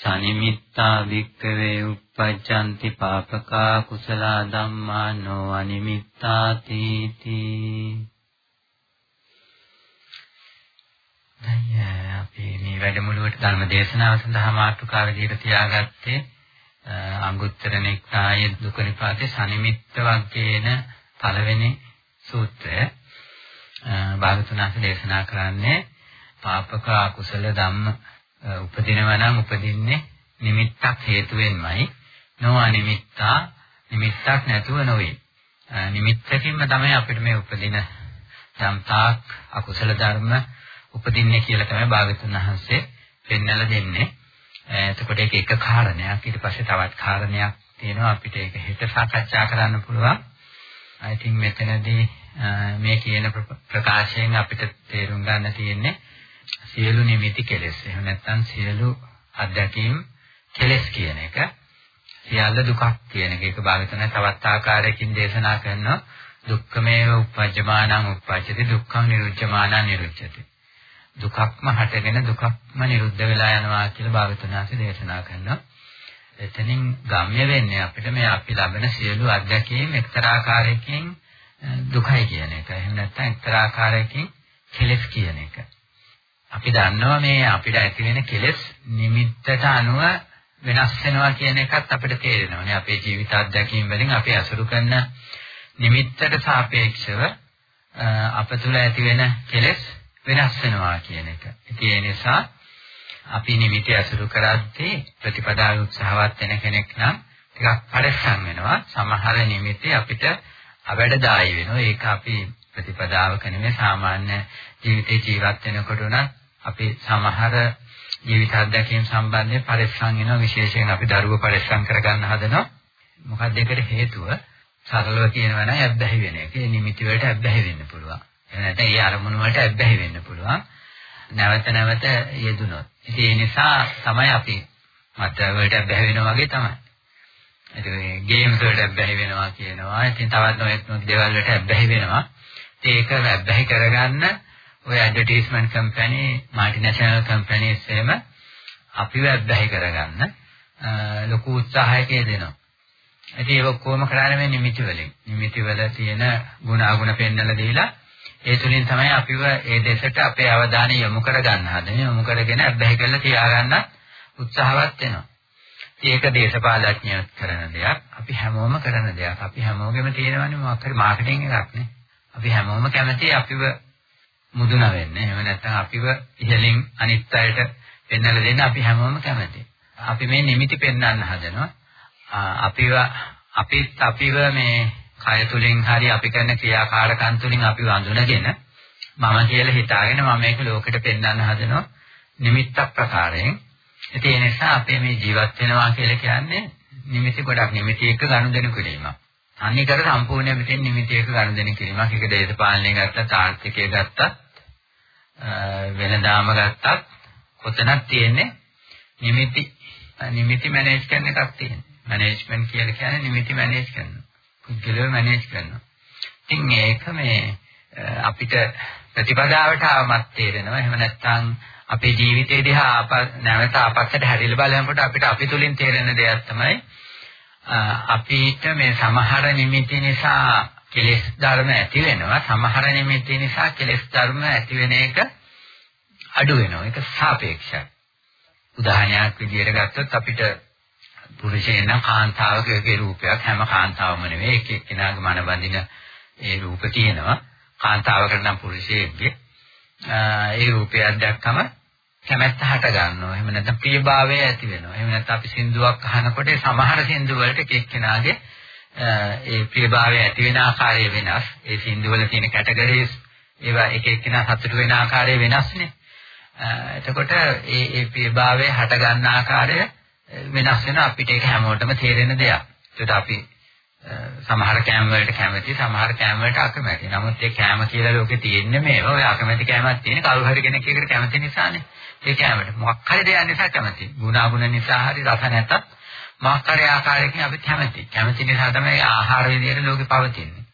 සනිමිත්තා වික්කවේ uppajjanti papaka kusala dhamma no animittati ti දැන් අපි මේ වැඩමුළුවට ධර්ම දේශනාව සඳහා මාතෘකාව විදිහට තියාගත්තේ අංගුත්තර නිකායේ දුක නිපාතේ සනිමිත්ත වර්ගයේන පළවෙනි සූත්‍රය. භාගතුනාස දේශනා කරන්නේ පාපක අකුසල ධම්ම උපදිනවා නම් උපදින්නේ නිමිත්තක් හේතුවෙන්මයි. නොවා නිමිත්තා නිමිත්තක් නැතුව නොවේ. නිමිත්තකින්ම තමයි අපිට මේ උපදින යම් තාක් අකුසල ධර්ම උපදින්නේ කියලා තමයි භාගතුන් වහන්සේ පෙන්වලා දෙන්නේ. එතකොට ඒක එක කාරණයක්. ඊට පස්සේ තවත් කාරණයක් තියෙනවා අපිට ඒක හෙට සාකච්ඡා කරන්න පුළුවන්. I think මෙතනදී මේ කියන ප්‍රකාශයෙන් අපිට තේරුම් ගන්න තියෙන්නේ සියලු නිමිති කෙලෙස්. එහෙම නැත්නම් සියලු අධ්‍යක්ීම් කෙලෙස් කියන එක. සියල්ල දුකක් කියන එක. ඒක භාවිතන තවත් ආකාරයකින් දේශනා කරනවා. දුක්ඛමේව උපජ්ජමානං උපජ්ජති දුක්ඛං නිරුච්ඡමානං නිරුච්ඡති. දුකක්ම හටගෙන දුකක්ම නිරුද්ධ වෙලා යනවා කියලා භාවිතනාසි දේශනා කරනවා. එතනින් ගම්‍ය වෙන්නේ අපිට මේ අපි ලබන සියලු අධ්‍යක්ීම් එක්තරා ආකාරයකින් දුකයි කියන එක. එහෙම නැත්නම් එක්තරා ආකාරයකින් කෙලෙස් කියන එක. අපි දන්නවා මේ අපිට ඇති වෙන කෙලෙස් නිමිත්තට අනුව වෙනස් වෙනවා කියන එකත් අපිට තේරෙනවානේ අපේ ජීවිත අත්දැකීම් වලින් අපි අසුරු කරන නිමිත්තට සාපේක්ෂව අප තුළ ඇති වෙන කෙලෙස් වෙනස් වෙනවා කියන එක. ඉතින් ඒ නිසා අපි නිමිති අසුරු කරද්දී ප්‍රතිපදාව උත්සාහවත් වෙන කෙනෙක් නම් ටිකක් පරිස්සම් වෙනවා. සමහර නිමිති අපිට අවැඩදායි වෙනවා. ඒක අපි ප්‍රතිපදාවක නෙමෙයි සාමාන්‍ය ජීවිතේ ජීවත් වෙනකොට උනත් අපි සමහර ජීවිත අත්දැකීම් සම්බන්ධයෙන් පරිස්සම් වෙනවා විශේෂයෙන් අපි දරුවෝ පරිස්සම් කරගන්න හදනවා මොකක්ද ඒකට හේතුව සරලව කියනවා නම් ඇබ්බැහි වෙන එක. ඒ නිමිති වලට ඇබ්බැහි වෙන්න පුළුවන්. එහෙම නැත්නම් ඒ අරමුණු වලට ඇබ්බැහි වෙන්න පුළුවන්. නැවත නැවත යෙදුනොත්. ඉතින් ඒ නිසා තමයි අපි මත වලට ඇබ්බැහි වෙනවා වගේ තමයි. ඉතින් ගේම්ස් වලට ඇබ්බැහි වෙනවා කියනවා. ඉතින් තවත් නොයෙක් නොයෙක් දේවල් වලට ඇබ්බැහි වෙනවා. ඒක ඇබ්බැහි කරගන්න ඔය ඇඩ්වර්ටයිස්මන්ට් කම්පැනි মালටිනේෂනල් කම්පැනිස් එහෙම අපිව අධ්‍යය කරගන්න ලොකු උත්සාහයක යෙදෙනවා. ඉතින් ඒක කොහොම කරන්නේ මේ නිමිති වලින්. නිමිති වල තියෙන ගුණ අගුණ පෙන්වලා දීලා ඒ තුලින් තමයි අපිව ඒ දෙසට අපේ අවධානය යොමු කරගන්න හදන්නේ. යොමු කරගෙන අධ්‍යය කරලා තියාගන්න උත්සාහවත් වෙනවා. ඒක දේශපාලඥයෝ කරන දෙයක්. අපි හැමෝම කරන දෙයක්. අපි හැමෝගෙම තියෙනවනේ මොකක් හරි මාකටිං එකක් නේ. අපි හැමෝම කැමති අපිව මුදුන වෙන්නේ. එහෙම නැත්නම් අපිව ඉහලින් අනිත් අයට පෙන්වලා දෙන්න අපි හැමෝම කැමතියි. අපි මේ නිමිති පෙන්වන්න හදනවා. අපිව අපිත් අපිව මේ කය තුලින් හරි අපි කරන ක්‍රියාකාරකම් තුලින් අපිව අඳුනගෙන මම කියලා හිතාගෙන මම මේක ලෝකෙට පෙන්වන්න හදනවා නිමිත්තක් ප්‍රකාරයෙන්. ඒ නිසා අපේ මේ ජීවත් වෙනවා කියලා කියන්නේ නිමිති ගොඩක් නිමිති එක ගනුදෙනු කිරීමක්. අනිකට සම්පූර්ණයෙන් මෙතෙන් නිමිති එක ගනුදෙනු කිරීමක්. ඒක දේශපාලනය ගත්තත් ආර්ථිකය ගත්තත් වෙනදාම ගත්තත් කොතනක් තියෙන්නේ නිමිති නිමිති මැනේජ් කරන එකක් තියෙනවා. මැනේජ්මන්ට් කියලා කියන්නේ නිමිති මැනේජ් කරනවා. පුද්ගලව මැනේජ් කරනවා. ඉතින් මේක මේ අපිට ප්‍රතිපදාවට ආවමත් තේරෙනවා. එහෙම නැත්නම් අපේ ජීවිතේ දිහා නැවත අපස්සට හැරිලා බලනකොට අපිට අපි තුලින් තේරෙන දෙයක් තමයි අපිට මේ සමහර නිමිති නිසා කෙලෙස් ධර්ම ඇති වෙනවා. සමහර නිමිති නිසා කෙලෙස් ධර්ම ඇති වෙන එක අඩු වෙනවා. ඒක සාපේක්ෂයි. උදාහරණයක් විදිහට ගත්තොත් අපිට පුරුෂයෙක් නම් කාන්තාවකගේ රූපයක් හැම කාන්තාවම නෙවෙයි. එක එක්කෙනාගේ මන බඳින ඒ රූප තියෙනවා. කාන්තාවකට නම් පුරුෂයෙක්ගේ ඒ රූපයක් දැක්කම කැමැත්ත හට ගන්නවා. එහෙම නැත්නම් ප්‍රියභාවය ඇති වෙනවා. එහෙම නැත්නම් අපි සින්දුවක් අහනකොට සමහර සින්දු වලට එක්කෙනාගේ ඒ ප්‍රියභාවය ඇති වෙන ආකාරය වෙනස්. ඒ සින්දු වල තියෙන කැටගරිස් ඒවා එක එක්කෙනා සතුට වෙන ආකාරය වෙනස්නේ. එතකොට ඒ ඒ ප්‍රියභාවය හට ගන්න ආකාරය වෙනස් වෙන අපිට ඒක හැමෝටම තේරෙන දෙයක්. ඒකට අපි සමහර කෑම වලට කැමති සමහර කෑම වලට අකමැති. නමුත් ඒ කෑම කියලා ලෝකේ තියෙන්නේ මේවා. ඔය අකමැති කෑමක් තියෙන කවුරු හරි කෙනෙක් එකට කැමති නිසානේ. ඒ කෑමට මොකක් හරි දෙයක් නිසා කැමති. ගුණාගුණ නිසා හරි රස නැතත් මොකක් හරි ආකාරයකින් අපි කැමති. කැමති නිසා තමයි ආහාර විදියට ලෝකේ පවතින්නේ.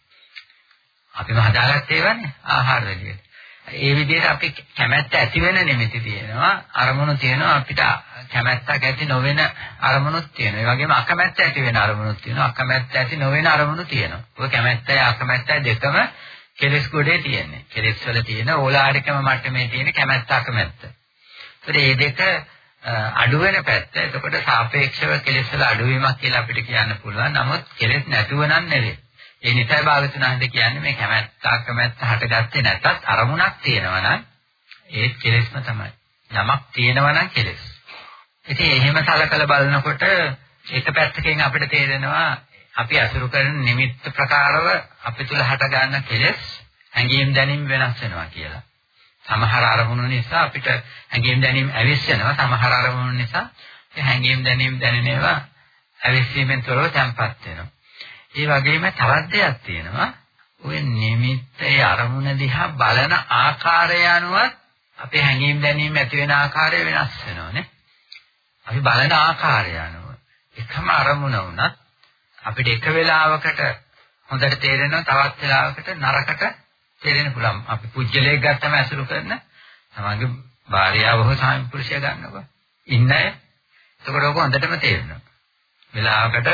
අපිම හදාගත්ත ඒවානේ ආහාර විදියට. ඒ විදිහට අපි කැමැත්ත ඇති වෙන නිමිති තියෙනවා අරමුණු තියෙනවා අපිට කැමැත්තක් ඇති නොවන අරමුණුත් තියෙනවා ඒ වගේම අකමැත්ත ඇති වෙන අරමුණුත් තියෙනවා අකමැත්ත ඇති නොවන අරමුණු තියෙනවා ඔය කැමැත්තයි අකමැත්තයි දෙකම කෙලෙස් ගොඩේ තියෙන්නේ කෙලෙස් වල තියෙන ඕලාරිකම මට්ටමේ තියෙන කැමැත්ත අකමැත්ත ඒත් මේ දෙක අඩු වෙන පැත්ත එතකොට සාපේක්ෂව කෙලෙස් වල අඩුවීමක් කියලා අපිට කියන්න පුළුවන් නමුත් කෙලෙස් නැතුව නම් නෙවෙයි ඒ නිසයි භාගතුනාන්ද කියන්නේ මේ කැමැත්ත අකමැත්ත හටගත්තේ නැතත් අරමුණක් තියෙනවා නම් ඒත් කෙලෙස්ම තමයි. යමක් තියෙනවා නම් කෙලෙස්. ඉතින් එහෙම සලකලා බලනකොට එක පැත්තකින් අපිට තේරෙනවා අපි අසුරු කරන නිමිත්ත ප්‍රකාරව අපි තුල හට ගන්න කෙලෙස් හැඟීම් දැනීම් වෙනස් වෙනවා කියලා. සමහර අරමුණු නිසා අපිට හැඟීම් දැනීම් ඇවිස්සෙනවා. සමහර අරමුණු නිසා ඒ හැඟීම් දැනීම් දැනෙනවා ඇවිස්සීමෙන් තොරව තැම්පත් වෙනවා. ඒ වගේම තවත් දෙයක් තියෙනවා. ඔය නිමිත්තේ අරමුණ දිහා බලන ආකාරය අනුවත් අපේ හැඟීම් දැනීම ඇති වෙන ආකාරය වෙනස් වෙනවානේ. අපි බලන ආකාරය අනුව එකම අරමුණ වුණත් අපිට එක වෙලාවකට හොඳට තේරෙනවා තවත් වෙලාවකට නරකට තේරෙන්න පුළුවන්. අපි පුජ්‍යලයක් ගත්තම ඇසුරු කරන තමන්ගේ භාර්යාව හෝ ස්වාමි පුරුෂය ගන්නකො. ඉන්නය. එතකොට ඔක හොඳටම තේරෙනවා. වෙලාවකට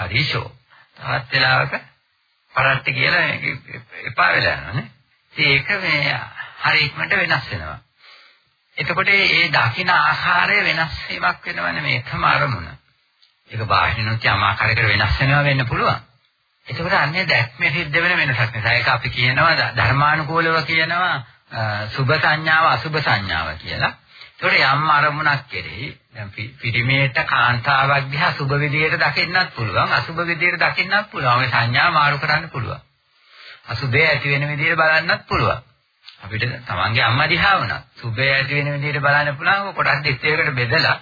හරිෂෝ තවත් වෙලාවක පරට්ටි කියලා එපා වෙලා යනවානේ. ඒක මේ හරි ඉක්මනට වෙනස් වෙනවා. එතකොට මේ දකින්න ආහාරය වෙනස් වීමක් වෙනවනේ මේකම අරමුණ. ඒක බාහිරිනුත් යම් ආකාරයකට වෙනස් වෙනවා වෙන්න පුළුවන්. එතකොට අන්නේ දැක්මේ සිද්ධ වෙන වෙනසක් නිසා ඒක අපි කියනවා ධර්මානුකූලව කියනවා සුභ සංඥාව අසුභ සංඥාව කියලා. ඒකට යම් අරමුණක් කෙරෙහි දැන් පිරිමේට කාන්තාවක් දිහා සුබ විදියට දකින්නත් පුළුවන් අසුබ විදියට දකින්නත් පුළුවන්. මේ සංඥා මාරු කරන්න පුළුවන්. අසුබේ ඇති වෙන විදියට බලන්නත් පුළුවන්. අපිට තමන්ගේ අම්මා දිහා වුණා. සුබේ ඇති වෙන විදියට බලන්න පුළුවන්. කොටස් දෙකකට බෙදලා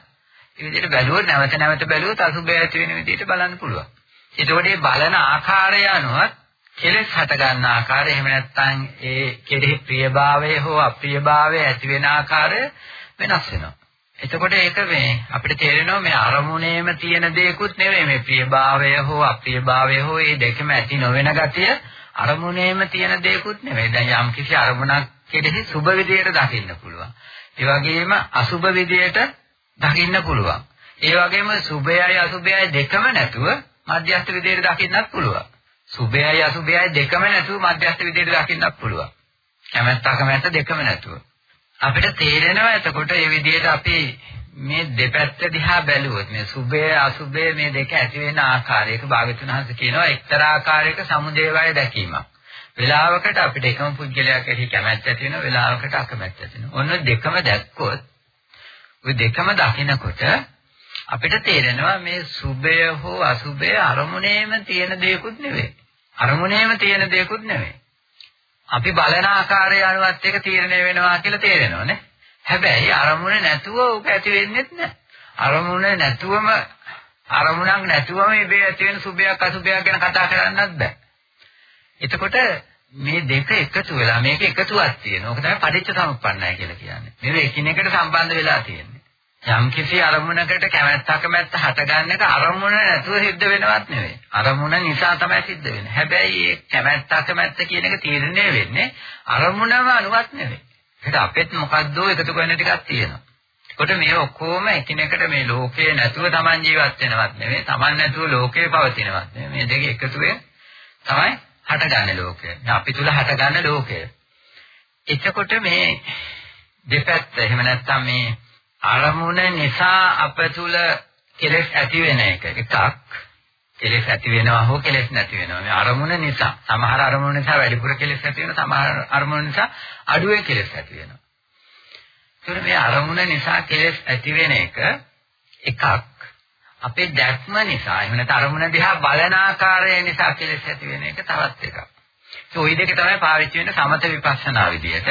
ඒ විදියට බැලුවොත් නැවත නැවත බැලුවොත් අසුබේ ඇති වෙන විදියට බලන්න පුළුවන්. එතකොට මේ බලන ආකාරය අනුවත් කෙලෙස් හට ගන්න ආකාරය එහෙම නැත්නම් ඒ කෙරෙහි ප්‍රියභාවය හෝ අප්‍රියභාවය ඇති වෙන ආකාරය වෙනස් වෙනවා. එතකොට ඒක මේ අපිට තේරෙනවා මේ අරමුණේම තියෙන දේකුත් නෙවෙයි මේ ප්‍රියභාවය හෝ අප්‍රියභාවය හෝ මේ දෙකම ඇති නොවන ගතිය අරමුණේම තියෙන දේකුත් නෙවෙයි. දැන් යම් කිසි අරමුණක් කෙරෙහි සුබ විදියට දකින්න පුළුවන්. ඒ වගේම අසුබ විදියට දකින්න පුළුවන්. ඒ වගේම සුභයයි අසුභයයි දෙකම නැතුව මධ්‍යස්ථ විදියට දකින්නත් පුළුවන්. සුභයයි අසුභයයි දෙකම නැතුව මධ්‍යස්ථ විදියට දකින්නත් පුළුවන්. කැමැත්ත අකමැත්ත දෙකම නැතුව. අපිට තේරෙනවා එතකොට මේ විදිහට අපි මේ දෙපැත්ත දිහා බැලුවොත් මේ සුභය අසුභය මේ දෙක ඇති වෙන ආකාරයක භාගතුන් හංස කියනවා එක්තරා ආකාරයක සමුදේවය දැකීමක්. වෙලාවකට අපිට එකම පුද්ගලයා කෙරෙහි කැමැත්ත ඇති වෙනවා වෙලාවකට අකමැත්ත ඇති වෙනවා. ඔන්න දෙකම දැක්කොත් ওই දෙකම දකිනකොට අපිට තේරෙනවා මේ සුභය හෝ අසුභය අරමුණේම තියෙන දෙයක්ුත් නෙවෙයි. අරමුණේම තියෙන දෙයක්ුත් නෙවෙයි. අපි බලන ආකාරය අනුවත් එක තීරණය වෙනවා කියලා තේරෙනවනේ. හැබැයි අරමුණ නැතුව ඕක ඇති වෙන්නේ නැහැ. අරමුණ නැතුවම අරමුණක් නැතුවම ඉබේ ඇති වෙන සුභයක් අසුභයක් ගැන කතා කරන්නත් බෑ. එතකොට මේ දෙක එකතු වෙලා මේක එකතුවක් තියෙනවා. ඕක තමයි පටිච්ච සමුප්පන්නයි කියලා කියන්නේ. මේක එකිනෙකට සම්බන්ධ වෙලා තියෙන්නේ. යම් කිසි අරමුණකට කැමැත්ත අකමැත්ත හටගන්න එක අරමුණ නැතුව සිද්ධ වෙනවත් නෙවෙයි. අරමුණ නිසා තමයි සිද්ධ වෙන්නේ. හැබැයි මේ කැමැත්ත අකමැත්ත කියන එක තීරණය වෙන්නේ අරමුණම අනුවත් නෙවෙයි. ඒක අපෙත් මොකද්දෝ එකතු කරන ටිකක් තියෙනවා. කොට මේ ඔක්කොම එකිනෙකට මේ ලෝකේ නැතුව Taman ජීවත් වෙනවත් නෙවෙයි. Taman නැතුව ලෝකේ පවතිනවත් නෙවෙයි. මේ දෙක එකතුවේ තමයි හටගන්නේ ලෝකය. අපි තුල හටගන්න ලෝකය. එතකොට මේ දෙපැත්ත එහෙම නැත්නම් මේ අරමුණ නිසා අප තුල කෙලෙස් ඇති වෙන එක එකක්. කෙලෙස් ඇති වෙනවා හෝ කෙලෙස් නැති වෙනවා. මේ අරමුණ නිසා සමහර අරමුණ නිසා වැඩිපුර කෙලෙස් ඇති වෙනවා. සමහර අරමුණ නිසා අඩුවේ කෙලෙස් ඇති වෙනවා. ඒතර මේ අරමුණ නිසා කෙලෙස් ඇති වෙන එක එකක්. අපේ දැක්ම නිසා එහෙම නැත්නම් අරමුණ දිහා බලන ආකාරය නිසා කෙලෙස් ඇති වෙන එක තවත් එකක්. ඒ ওই දෙක තමයි පාවිච්චි වෙන සමත විපස්සනා විදියට.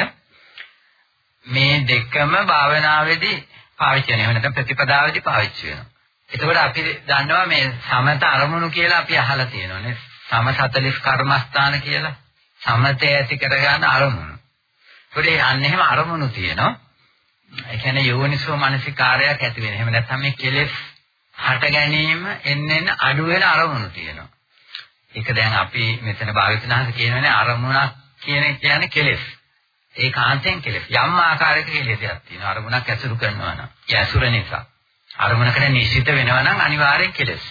මේ දෙකම භාවනාවේදී පාවිච්චි වෙනවා. එහෙම නැත්නම් ප්‍රතිපදාවේදී පාවිච්චි වෙනවා. එතකොට අපි දන්නවා මේ සමත අරමුණු කියලා අපි අහලා තියෙනවානේ. සම 40 කර්මස්ථාන කියලා. සමතේ ඇති කරගන්න අරමුණු. ඒකේ අන්න එහෙම අරමුණු තියෙනවා. ඒ කියන්නේ යෝනිසෝ මානසිකාරයක් ඇති වෙන. එහෙම නැත්නම් මේ කෙලෙස් හට ගැනීම එන්න එන්න අඩු වෙන අරමුණු තියෙනවා. ඒක දැන් අපි මෙතන භාවිතනහස කියනවානේ අරමුණක් කියන කියන්නේ කෙලෙස්. ඒ කාන්තෙන් කෙලෙස්. යම් ආකාරයක කෙලෙසයක් තියෙනවා. අරමුණක් ඇසුරු කරනවා නම්. ඒ ඇසුර නිසා. අරමුණකට නිශ්චිත වෙනවා නම් අනිවාර්යෙන් කෙලෙස්.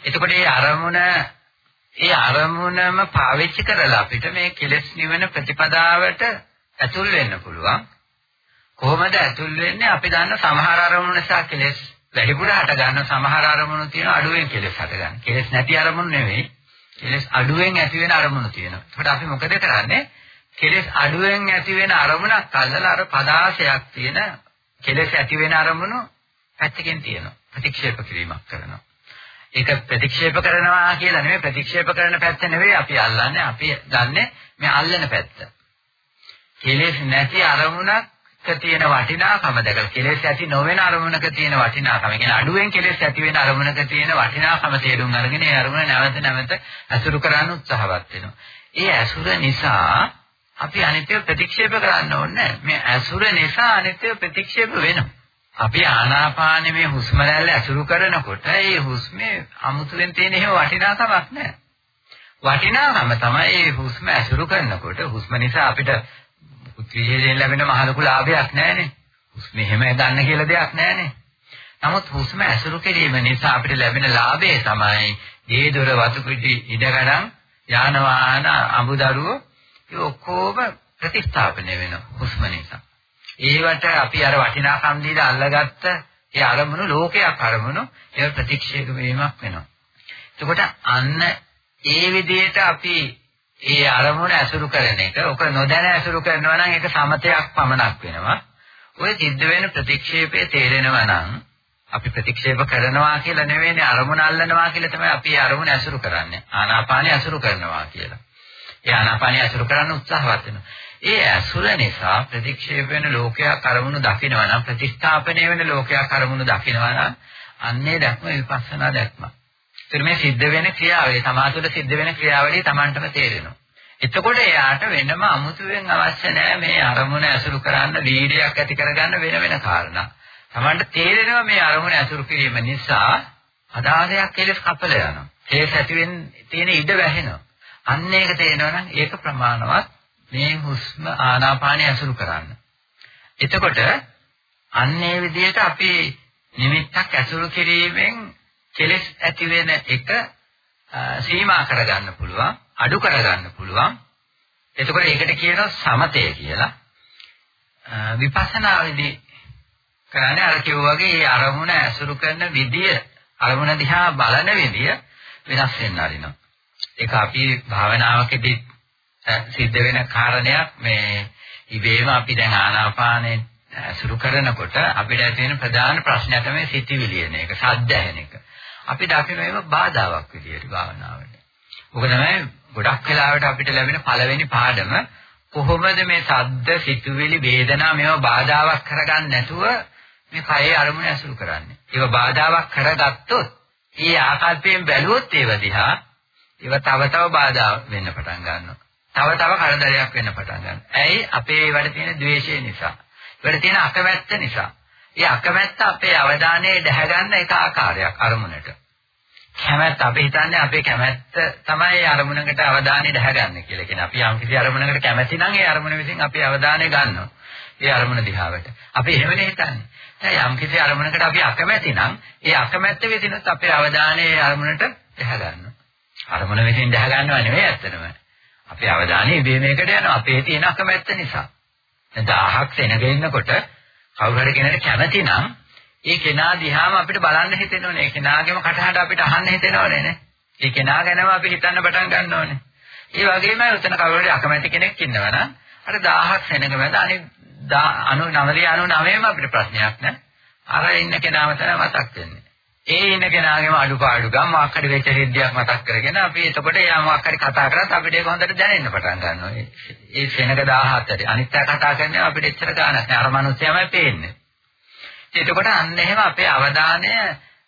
එතකොට මේ අරමුණ ඒ අරමුණම පාවිච්චි කරලා අපිට මේ කෙලෙස් නිවන ප්‍රතිපදාවට ඇතුල් වෙන්න පුළුවන්. කොහොමද ඇතුල් වෙන්නේ? අපි දන්න සමහර අරමුණු නිසා කෙලෙස් වැඩිපුර හට ගන්න සමහර අරමුණු තියෙන අඩුවෙන් කෙලෙස් හට ගන්න. කෙලෙස් නැති අරමුණු නෙවෙයි. කෙලෙස් අඩුවෙන් ඇති වෙන අරමුණු තියෙනවා. ඒකට අපි මොකද කරන්නේ? කෙලෙස් අඩුවෙන් ඇති වෙන අරමුණක් අල්ලලා අර පදාසයක් තියෙන කෙලෙස් ඇති වෙන අරමුණු පැත්තකින් තියෙනවා. ප්‍රතික්ෂේප කිරීමක් කරනවා. ඒක ප්‍රතික්ෂේප කරනවා කියලා නෙමෙයි ප්‍රතික්ෂේප කරන පැත්ත නෙවෙයි අපි අල්ලන්නේ. අපි ගන්නෙ මේ අල්ලන පැත්ත. කෙලෙස් නැති අරමුණක් තියෙන වටිනාකම දැකලා කෙලෙස් ඇති නොවන අරමුණක තියෙන වටිනාකම. ඒ කියන්නේ අඩුවෙන් කෙලෙස් ඇති වෙන අරමුණක තියෙන වටිනාකම තේරුම් අරගෙන ඒ අරමුණ නැවත නැවත අසුරු කරන්න උත්සාහවත් වෙනවා. ඒ අසුර නිසා අපි අනිත්‍ය ප්‍රතික්ෂේප කරන්න ඕනේ මේ අසුර නිසා අනිත්‍ය ප්‍රතික්ෂේප වෙනවා. අපි ආනාපානෙ මේ හුස්ම රැල්ල අසුරු කරනකොට ඒ හුස්මේ අමුතුවෙන් තියෙන එහෙම වටිනාකමක් නැහැ. වටිනාකම තමයි මේ හුස්ම අසුරු කරනකොට හුස්ම නිසා අපිට විශේෂයෙන් ලැබෙන මහලුකු ලාභයක් නැහැනේ. හුස්ම එහෙම ගන්න කියලා දෙයක් නැහැනේ. නමුත් හුස්ම ඇසුරු කිරීම නිසා අපිට ලැබෙන ලාභය තමයි දී දොර වතු පිටි ඉඩකඩම් යාන වාහන අඹදරුව ඒ ඔක්කොම ප්‍රතිස්ථාපනය වෙනවා හුස්ම නිසා. ඒවට අපි අර වටිනාකම් දීලා අල්ලගත්ත ඒ අරමුණු ලෝකයක් අරමුණු ඒ ප්‍රතික්ෂේප වීමක් වෙනවා. එතකොට අන්න ඒ විදිහට අපි ඒ අරමුණ ඇසුරු කරන එක ඔක නොදැන ඇසුරු කරනවා නම් ඒක සමතයක් පමණක් වෙනවා. ඔය සිද්ධ වෙන ප්‍රතික්ෂේපයේ තේරෙනවා නම් අපි ප්‍රතික්ෂේප කරනවා කියලා නෙවෙයිනේ අරමුණ අල්ලනවා කියලා තමයි අපි අරමුණ ඇසුරු කරන්නේ. ආනාපානිය ඇසුරු කරනවා කියලා. ඒ ආනාපානිය ඇසුරු කරන්න උත්සාහවත් වෙනවා. ඒ ඇසුර නිසා ප්‍රතික්ෂේප වෙන ලෝකයක් අරමුණු දකිනවා නම් ප්‍රතිස්ථාපනය වෙන ලෝකයක් අරමුණු දකිනවා නම් අන්නේ දැක්ම විපස්සනා දැක්මක්. ඒතර මේ සිද්ධ වෙන ක්‍රියාවලිය තමාතුල සිද්ධ වෙන ක්‍රියාවලිය Tamanටම තේරෙනවා. එතකොට එයාට වෙනම අමුතුවෙන් අවශ්‍ය නැහැ මේ අරමුණ ඇසුරු කරන්න වීර්යයක් ඇති කරගන්න වෙන වෙන කාරණා. Tamanට තේරෙනවා මේ අරමුණ ඇසුරු කිරීම නිසා අදාළයක් කෙලස් කපල යනවා. කෙලස් ඇති වෙන්න තියෙන ඉඩ වැහෙනවා. අන්න ඒක තේරෙනවා නම් ඒක ප්‍රමාණවත් මේ හුස්ම ආනාපානය ඇසුරු කරන්න. එතකොට අන්නේ විදිහට අපි නිමිත්තක් ඇසුරු කිරීමෙන් කෙලෙස් ඇති වෙන එක සීමා කරගන්න පුළුවන් අඩු කරගන්න පුළුවන්. එතකොට ඒකට කියනවා සමතය කියලා. විපස්සනා විදි කරන්නේ අර කිව්වාගේ ඒ අරමුණ ඇසුරු කරන විදිය අරමුණ දිහා බලන විදිය වෙනස් වෙන්න ආරිනවා ඒක අපි භාවනාවකදී සිද්ධ වෙන කාරණයක් මේ ඉබේම අපි දැන් ආනාපානේ සුරු කරනකොට අපිට ඇති වෙන ප්‍රධාන ප්‍රශ්නය තමයි සිතිවිලි එන එක, සද්ද ඇහෙන එක. අපි දකින ඒවා බාධාවක් විදියට භාවනාවට. ඔක තමයි ගොඩක් වෙලාවට අපිට ලැබෙන පළවෙනි පාඩම කොහොමද මේ සද්ද, සිතුවිලි, වේදනා මේවා බාධාවක් කරගන්න නැතුව මේ කයේ අරමුණ ඇසුරු කරන්නේ. ඒවා බාධාවක් කරගත්තොත්, ඒ ආකල්පයෙන් බැලුවොත් ඒව දිහා ඒව තව තව බාධා වෙන්න පටන් ගන්නවා. තව තව කරදරයක් වෙන්න පටන් ගන්නවා. ඇයි? අපේ වැඩ තියෙන ද්වේෂය නිසා. වැඩ තියෙන අකමැත්ත නිසා. ඒ අකමැත්ත අපේ අවධානය දැහැ ගන්න එක ආකාරයක් අරමුණට. කැමැත්ත අපි හිතන්නේ අපේ කැමැත්ත තමයි අරමුණකට අවධානය දැහැගන්නේ කියලා. කියන්නේ අපි යම් කිසි අරමුණකට කැමැති නම් ඒ අරමුණ විසින් අපේ අවධානය ගන්නවා. ඒ අරමුණ දිහාවට. අපි එහෙමනේ හිතන්නේ. දැන් යම් කිසි අරමුණකට අපි අකමැති නම් ඒ අකමැත්ත විසිනුත් අපේ අවධානය ඒ අරමුණට දැහැ ගන්නවා. අරමුණ විසින් දැහැ ගන්නව නෙවෙයි ඇත්තටම. අපේ අවධානය ඉබේමයකට යනවා අපේ තියෙන අකමැත්ත නිසා. දැන් 1000ක් සෙනග ඉන්නකොට කවුරු හරි කෙනෙක් කැමති නම් ඒ කෙනා දිහාම අපිට බලන්න හිතෙනවනේ. ඒ කෙනාගේම කටහඬ අපිට අහන්න හිතෙනවනේ නේ. ඒ කෙනා ගැනම අපි හිතන්න පටන් ගන්න ඕනේ. ඒ වගේමයි උතන කවුරු හරි අකමැති කෙනෙක් ඉන්නවනම් අර 1000ක් සෙනග මැද අනිත් 99 අපිට ප්‍රශ්නයක් නෑ. අර ඉන්න කෙනාම තමයි මතක් වෙන්නේ. ඒ ඉන්න කෙනාගේම අඩුපාඩුකම් මොකක් හරි වෙච්ච සිද්ධියක් මතක් කරගෙන අපි එතකොට යා මොකක් හරි කතා කරත් අපිට ඒක හොඳට දැනෙන්න පටන් ගන්නවා. ඒ සෙනග 17ට අනිත් අය කතා කරන්නේ අපිට එච්චර ගානක් නෑ. අර මිනිස්සයාමයි පේන්නේ. එතකොට අන්න එහෙම අපේ අවධානය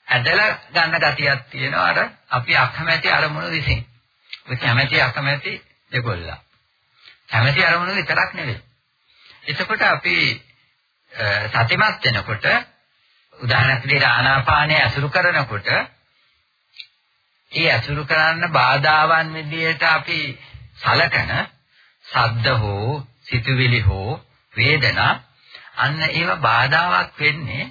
ඇදලා ගන්න ගතියක් තියෙනවා අර අපි අකමැති අරමුණු විසින්. ඔය කැමැති අකමැති දෙකොල්ලා. කැමැති අරමුණු විතරක් නෙවෙයි. එතකොට අපි සතිමත් වෙනකොට උදාහරණයක් විදිහට ආනාපානය අසුරු කරනකොට ඒ අසුරු කරන්න බාධාවන් විදිහට අපි සලකන ශබ්ද හෝ සිතුවිලි හෝ වේදනා අන්න ඒව බාධාවක් වෙන්නේ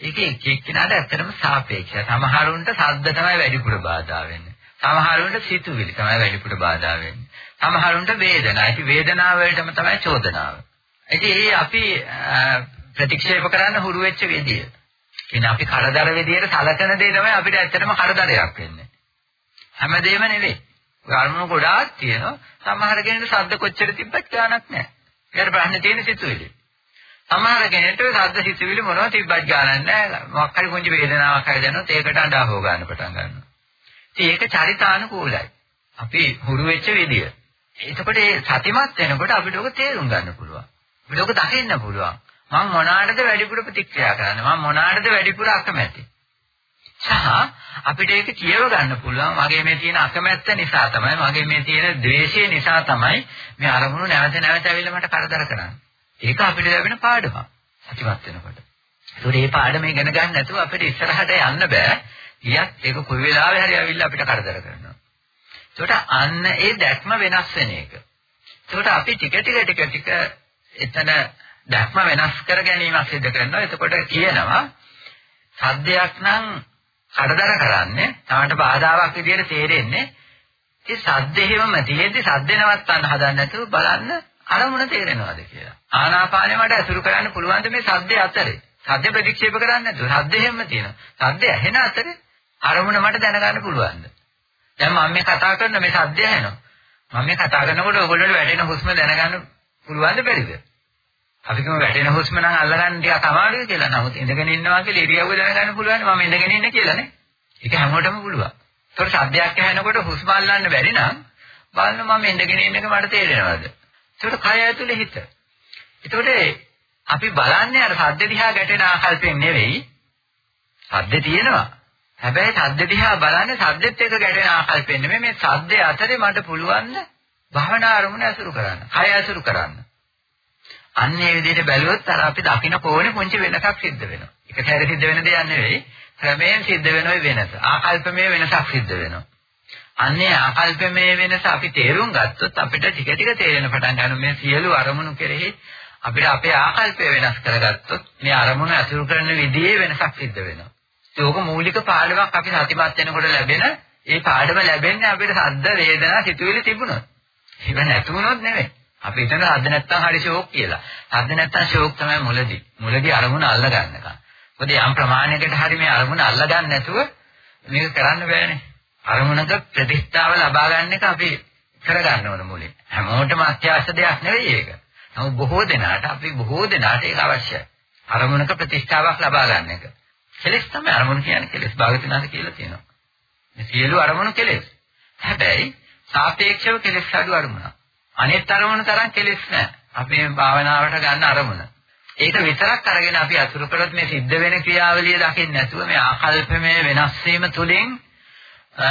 ඒක එක් එක්කිනාට ඇත්තටම සාපේක්ෂයි. සමහරුන්ට ශබ්ද තමයි වැඩිපුර බාධා වෙන්නේ. සමහරුන්ට සිතුවිලි තමයි වැඩිපුර බාධා වෙන්නේ. සමහරුන්ට වේදනාව. ඉතින් වේදනාව වලටම තමයි චෝදනාව. ඉතින් ඒ අපි ප්‍රතික්ෂේප කරන්න හුරු වෙච්ච විදිය. කියන්නේ අපි කරදර විදියට සලකන දේ තමයි අපිට ඇත්තටම කරදරයක් වෙන්නේ. හැමදේම නෙවෙයි. කර්ම ගොඩාක් තියෙනවා. සමහර කෙනෙකුට ශබ්ද කොච්චර තිබ්බත් ගාණක් නැහැ. ඊට ප්‍රශ්නේ තියෙන සිතුවිලි. සමහර කෙනෙකුට ශබ්ද සිතුවිලි මොනවද තිබ්බත් ගාණක් නැහැ. මොකක් හරි පුංචි වේදනාවක් හරි දැනනොත් ඒකට අඬා හො ගන්න පටන් ගන්නවා. ඉතින් ඒක චරිතානුකූලයි. අපි හුරු වෙච්ච විදිය. එතකොට ඒ සතිමත් වෙනකොට අපිට ඔක තේරුම් ගන්න පුළුවන්. අපිට ඔක දකින්න පුළුවන්. මම මොනාටද වැඩිපුර ප්‍රතික්‍රියා කරන්නේ? මම මොනාටද වැඩිපුර අකමැති? සහ අපිට ඒක කියව ගන්න පුළුවන් මගේ මේ තියෙන අකමැත්ත නිසා තමයි මගේ මේ තියෙන ද්වේෂය නිසා තමයි මේ අරමුණු නැවත නැවත ඇවිල්ලා මට කරදර කරන්නේ. ඒක අපිට ලැබෙන පාඩමක්. සතිමත් වෙනකොට. ඒකට මේ පාඩම ඉගෙන ගන්න නැතුව අපිට ඉස්සරහට යන්න බෑ. ඊයත් ඒක කොයි වෙලාවෙ හරි ඇවිල්ලා අපිට කරදර කරනවා. ඒකට අන්න ඒ දැක්ම වෙනස් වෙන එක. ඒකට අපි ටික ටික ටික ටික එතන දැක්ම වෙනස් කර ගැනීමක් සිදු කරනවා. එතකොට කියනවා සද්දයක් නම් කරදර කරන්නේ තමන්ට බාධාවක් විදියට තේරෙන්නේ ඒ සද්දෙහිම තියෙද්දි සද්ද නවත්තන්න හදන්නේ නැතුව බලන්න අරමුණ තේරෙනවද කියලා. ආනාපානෙ මට අසුරු කරන්න පුළුවන් මේ සද්දේ අතරේ. සද්ද ප්‍රතික්ෂේප කරන්නේ නැතුව සද්දෙහිම තියෙනවා. සද්ද ඇහෙන අතරේ අරමුණ මට දැනගන්න පුළුවන්ද? දැන් මම මේ කතා කරන මේ සද්දය ඇහෙනවා. මම මේ කතා කරනකොට ඔයගොල්ලෝ වැටෙන හුස්ම දැනගන්න පුළුවන්ද බැරිද? අපි කියමු වැටෙන හුස්ම නම් අල්ලගන්න ටිකක් අමාරුයි කියලා. නමුත් ඉඳගෙන ඉන්නවා කියලා ඉරියව්ව දැනගන්න පුළුවන් මම ඉඳගෙන ඉන්නේ කියලා නේ. ඒක හැමෝටම පුළුවන්. ඒතකොට ශබ්දයක් ඇහෙනකොට හුස්ම අල්ලන්න බැරි නම් බලන්න මම ඉඳගෙන ඉන්න එක මට තේරෙනවද? ඒකට කය ඇතුලේ හිත. ඒතකොට අපි බලන්නේ අර ශබ්ද දිහා ගැටෙන ආකල්පයෙන් නෙවෙයි. ශබ්ද තියෙනවා. හැබැයි ශබ්ද දිහා බලන්නේ ශබ්දෙත් එක්ක ගැටෙන ආකල්පයෙන් නෙමෙයි මේ ශබ්දේ අතරේ මට පුළුවන් භවනා අරමුණ ඇසුරු කරන්න. කය ඇසුරු කරන්න. අන්න ඒ විදිහට බැලුවොත් අර අපි දකින්න කෝණේ පුංචි වෙනසක් සිද්ධ වෙනවා. එක සැරේ සිද්ධ වෙන දෙයක් නෙවෙයි. ක්‍රමයෙන් සිද්ධ වෙන ওই වෙනස. ආකල්පමය වෙනසක් සිද්ධ වෙනවා. අන්නේ ආකල්පමය වෙනස අපි තේරුම් ගත්තොත් අපිට ටික ටික තේරෙන පටන් ගන්නවා මේ සියලු අරමුණු කෙරෙහි අපිට අපේ ආකල්පය වෙනස් කරගත්තොත් මේ අරමුණ අසුරු කරන විදිහේ වෙනසක් සිද්ධ වෙනවා. ඒක මූලික පාඩමක් අපි සතිපත් වෙනකොට ලැබෙන ඒ පාඩම ලැබෙන්නේ අපිට සද්ද වේදනා සිතුවිලි තිබුණොත්. ඒක නැතුනොත් නෙවෙයි. අපි හිතන හද නැත්තම් හරි ෂෝක් කියලා. හද නැත්තම් ෂෝක් තමයි මුලදී. මුලදී අරමුණ අල්ල ගන්නකම්. මොකද යම් ප්‍රමාණයකට හරි මේ අරමුණ අල්ල ගන්න නැතුව මේක කරන්න බෑනේ. අරමුණක ප්‍රතිස්ථාව ලබා ගන්න එක අපි කරගන්න ඕන මුලින්. හැමෝටම අත්‍යවශ්‍ය දෙයක් නෙවෙයි ඒක. නමුත් බොහෝ දෙනාට අපි බොහෝ දෙනාට ඒක අවශ්‍යයි. අරමුණක ප්‍රතිස්ථාවක් ලබා ගන්න එක. කෙලෙස් තමයි අරමුණ කියන්නේ කෙලෙස් භාගතුනාද කියලා තියෙනවා. මේ සියලු අරමුණු කෙලෙස්. හැබැයි සාපේක්ෂව කෙලෙස් අඩු අරමුණක්. අනෙත් අරමුණ තරම් කෙලෙස් නැහැ. අපි මේ භාවනාවට ගන්න අරමුණ. ඒක විතරක් අරගෙන අපි අසුරු කරොත් මේ සිද්ධ වෙන ක්‍රියාවලිය දකින්න නැතුව මේ ආකල්පමය වෙනස් වීම තුළින්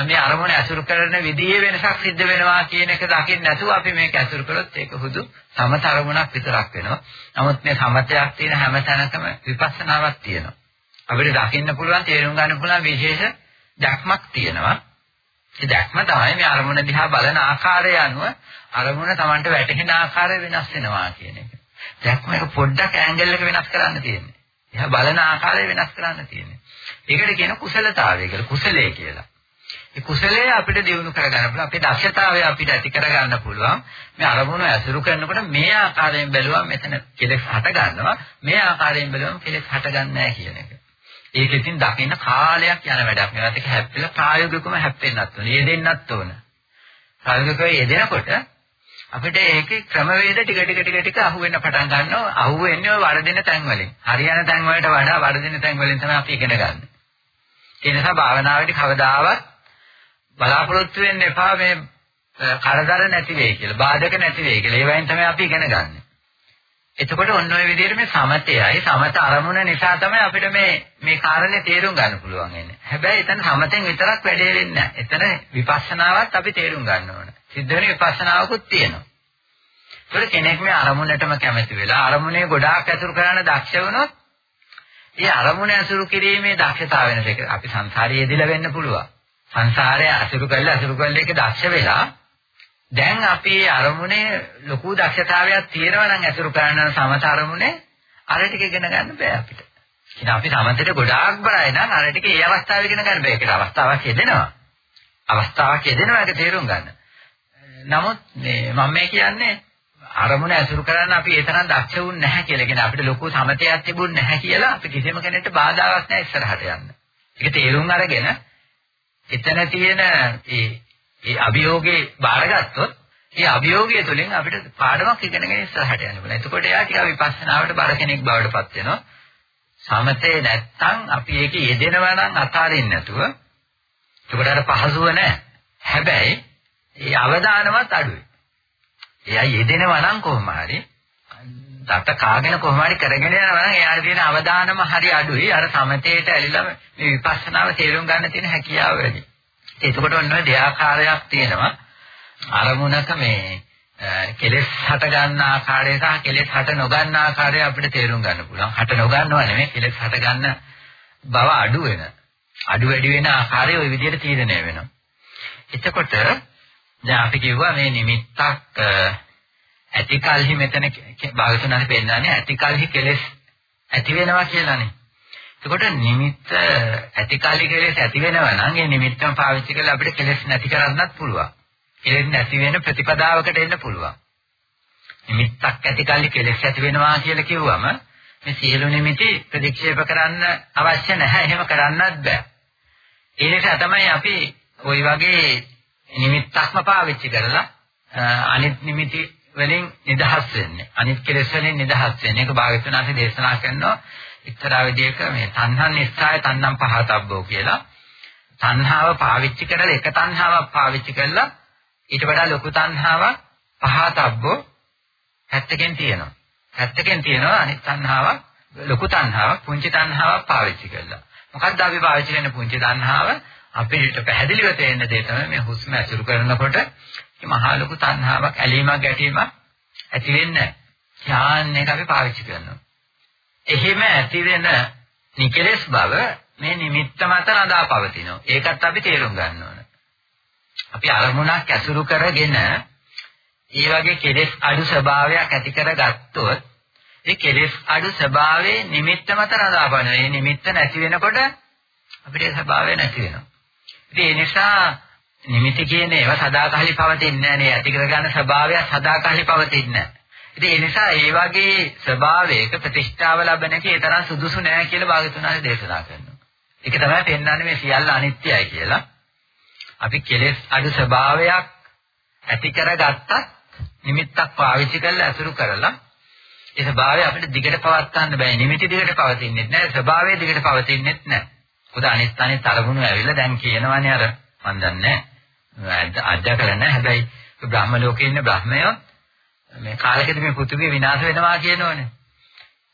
මේ අරමුණ අසුරු කරන විදිහේ වෙනසක් සිද්ධ වෙනවා කියන එක දකින්න නැතුව අපි මේක අසුරු කරොත් ඒක හුදු සමත අරමුණක් විතරක් වෙනවා. නමුත් මේ සමතයක් තියෙන හැම තැනකම විපස්සනාවක් තියෙනවා. අපිට දකින්න පුළුවන් තේරුම් ගන්න පුළුවන් විශේෂ දැක්මක් තියෙනවා. ඒ දැක්ම තමයි මේ අරමුණ දිහා බලන ආකාරය අනුව අරමුණ Tamanට වැටහෙන ආකාරය වෙනස් වෙනවා කියන එක. දැක්ම එක පොඩ්ඩක් ඇන්ගල් එක වෙනස් කරන්න තියෙන්නේ. එහා බලන ආකාරය වෙනස් කරන්න තියෙන්නේ. ඒකට කියන කුසලතාවය කියලා. කුසලයේ කියලා. ඒ කුසලයේ අපිට දිනු කරගන්න පුළුවන්. අපේ දක්ෂතාවය අපිට ඇති කරගන්න පුළුවන්. මේ අරමුණ ඇසුරු කරනකොට මේ ආකාරයෙන් බැලුවම මෙතන කෙලෙස් හට ගන්නවා. මේ ආකාරයෙන් බැලුවම කෙලෙස් හටගන්නේ නැහැ කියන එක. ඒක ඉතින් දකින්න කාලයක් යන වැඩක්. මේවත් එක හැප්පිලා ප්‍රායෝගිකවම හැප්පෙන්නත් ඕන. යෙදෙන්නත් ඕන. ප්‍රායෝගිකව යෙදෙනකොට අපිට ඒකේ ක්‍රමවේද ටික ටික ටික ටික අහු වෙන්න පටන් ගන්නවා. අහු වෙන්නේ ඔය වර්ධින තැන් වලින්. හරියන තැන් වලට වඩා වර්ධින තැන් වලින් තමයි අපි ඉගෙන ගන්න. ඒ නිසා භාවනාවේදී කවදාවත් බලාපොරොත්තු වෙන්න එපා මේ කරදර නැති වෙයි කියලා, බාධක නැති වෙයි කියලා. ඒ වයින් තමයි අපි ඉගෙන ගන්න. එතකොට ඔන්න ඔය විදිහට මේ සමතයයි සමත අරමුණ නිසා තමයි අපිට මේ මේ කාරණේ තේරුම් ගන්න පුළුවන් වෙන්නේ. හැබැයි එතන සමතෙන් විතරක් වැඩේ වෙන්නේ නැහැ. එතන විපස්සනාවත් අපි තේරුම් ගන්න ඕන. සිද්ධ වෙන විපස්සනාවකුත් තියෙනවා. ඒකට කෙනෙක් මේ අරමුණටම කැමති වෙලා අරමුණේ ගොඩාක් ඇසුරු කරන්න දක්ෂ වුණොත් ඒ අරමුණ ඇසුරු කිරීමේ දක්ෂතාව වෙනස එක අපි සංසාරයේ යෙදিলা වෙන්න පුළුවන්. සංසාරය ඇසුරු කරලා ඇසුරු කරලා ඒක දක්ෂ වෙලා දැන් අපි අරමුණේ ලොකු දක්ෂතාවයක් තියෙනවා නම් ඇසුරු කරන සමත අරමුණේ අර ටික ඉගෙන ගන්න බෑ අපිට. ඉතින් අපි සමතේට ගොඩාක් බරයි නම් අර ටික ඒ අවස්ථාවේ ඉගෙන ගන්න බෑ. ඒකට අවස්ථාවක් යෙදෙනවා. අවස්ථාවක් යෙදෙනවා ඒක තේරුම් ගන්න. නමුත් මේ මම මේ කියන්නේ අරමුණ ඇසුරු කරන්න අපි ඒ තරම් දක්ෂ වුණ නැහැ කියලා. කියන අපිට ලොකු සමතයක් තිබුණ නැහැ කියලා අපි කිසිම කෙනෙක්ට බාධාවක් නැහැ ඉස්සරහට යන්න. ඒක තේරුම් අරගෙන එතන තියෙන ඒ ඒ අභියෝගේ බාරගත්තොත් ඒ අභියෝගය තුළින් අපිට පාඩමක් ඉගෙනගෙන ඉස්සරහට යන්න පුළුවන්. එතකොට එයා ටික විපස්සනාවට බර කෙනෙක් බවට පත් වෙනවා. සමතේ නැත්තම් අපි ඒක යෙදෙනවා නම් අතාරින්න නැතුව එතකොට අර පහසුව නැහැ. හැබැයි ඒ අවදානමත් අඩුයි. එයා යෙදෙනවා නම් කොහොම හරි දත කාගෙන කොහොම හරි කරගෙන යනවා නම් එයාට තියෙන අවදානම හරි අඩුයි. අර සමතේට ඇලිලා මේ විපස්සනාව තේරුම් ගන්න තියෙන හැකියාව වැඩි. එතකොට ඔන්න ඔය දෙආකාරයක් තියෙනවා. අරමුණක මේ කෙලෙස් හට ගන්න ආකාරය සහ කෙලෙස් හට නොගන්න ආකාරය අපිට තේරුම් ගන්න පුළුවන්. හට නොගන්නව නෙමෙයි කෙලෙස් හට ගන්න බව අඩු වෙන. අඩු වැඩි වෙන ආකාරය ওই විදිහට තීරණය වෙනවා. එතකොට දැන් අපි කිව්වා මේ නිමිත්තක් ඇතිකල්හි මෙතන භාගතුනානේ පෙන්නන්නේ ඇතිකල්හි කෙලෙස් ඇති වෙනවා කියලානේ. එතකොට නිමිත්ත ඇතිකල්හි කෙලෙස් ඇති වෙනවා නම් ඒ නිමිත්තම පාවිච්චි කරලා අපිට කෙලෙස් නැති කරන්නත් පුළුවන්. කෙලෙස් නැති වෙන ප්‍රතිපදාවකට එන්න පුළුවන්. නිමිත්තක් ඇතිකල්හි කෙලෙස් ඇති වෙනවා කියලා කිව්වම මේ සියලු නිමිති ප්‍රතික්ෂේප කරන්න අවශ්‍ය නැහැ. එහෙම කරන්නත් බෑ. ඒ නිසා තමයි අපි ওই වගේ නිමිත්තක්ම පාවිච්චි කරලා අනිත් නිමිති වලින් නිදහස් වෙන්නේ. අනිත් කෙලෙස් වලින් නිදහස් වෙන්නේ. ඒක භාග්‍යවතුන්සේ දේශනා කරනවා එක්තරා විදිහක මේ තණ්හන් නිස්සාය තණ්හම් පහතබ්බෝ කියලා. තණ්හාව පාවිච්චි කරලා එක තණ්හාවක් පාවිච්චි කරලා ඊට වඩා ලොකු තණ්හාවක් පහතබ්බෝ හැත්තකින් තියෙනවා. හැත්තකින් තියෙනවා අනිත් තණ්හාවක් ලොකු තණ්හාවක් පුංචි තණ්හාවක් පාවිච්චි කරලා. මොකක්ද අපි පාවිච්චි කරන පුංචි තණ්හාව? අපිට පැහැදිලිව තේරෙන දේ තමයි මේ හුස්ම ඇසුරු කරනකොට මේ මහා ලොකු තණ්හාවක් ඇලීමක් ගැටීමක් ඇති වෙන්නේ නැහැ. ඥාන එක අපි පාවිච්චි කරනවා. එහෙම ඇති වෙන නිකලස් බව මේ නිමිත්ත මත නදා පවතිනවා. ඒකත් අපි තේරුම් ගන්න ඕන. අපි අරමුණක් ඇසුරු කරගෙන ඒ වගේ කෙලෙස් අඩු ස්වභාවයක් ඇති කරගත්තොත් ඒ කෙලෙස් අඩු ස්වභාවයේ නිමිත්ත මත නදා පවතිනවා. මේ නිමිත්ත නැති වෙනකොට අපිට ඒ ස්වභාවය නැති වෙනවා. ඉතින් ඒ නිසා නිමිති කියන ඒවා සදාකාලික පවතින්නේ නැහැ නේ. ඇති කරගන්න ස්වභාවය සදාකාලික පවතින්නේ නැහැ. ඉතින් ඒ නිසා ඒ වගේ ස්වභාවයක ප්‍රතිෂ්ඨාව ලැබෙන එක ඒ තරම් සුදුසු නෑ කියලා භාගතුනාගේ දේශනා කරනවා. ඒක තමයි පෙන්වන්නේ මේ සියල්ල අනිත්‍යයි කියලා. අපි කෙලෙස් අඩු ස්වභාවයක් ඇති කරගත්තත් නිමිත්තක් පාවිච්චි කරලා අසුරු කරලා ඒ ස්වභාවය අපිට දිගට පවත්වන්න බෑ. නිමිති දිගට පවතින්නේ නැහැ. ස්වභාවය දිගට පවතින්නේ නැහැ. මොකද අනිත් අනිත් තරගුණ ඇවිල්ලා දැන් කියනවනේ අර මන් දන්නේ අධ්‍යයකල නැහැ හැබැයි බ්‍රහ්ම ලෝකේ ඉන්න බ්‍රහ්මයෝ මේ කාලෙකදී මේ පෘථිවිය විනාශ වෙනවා කියනවනේ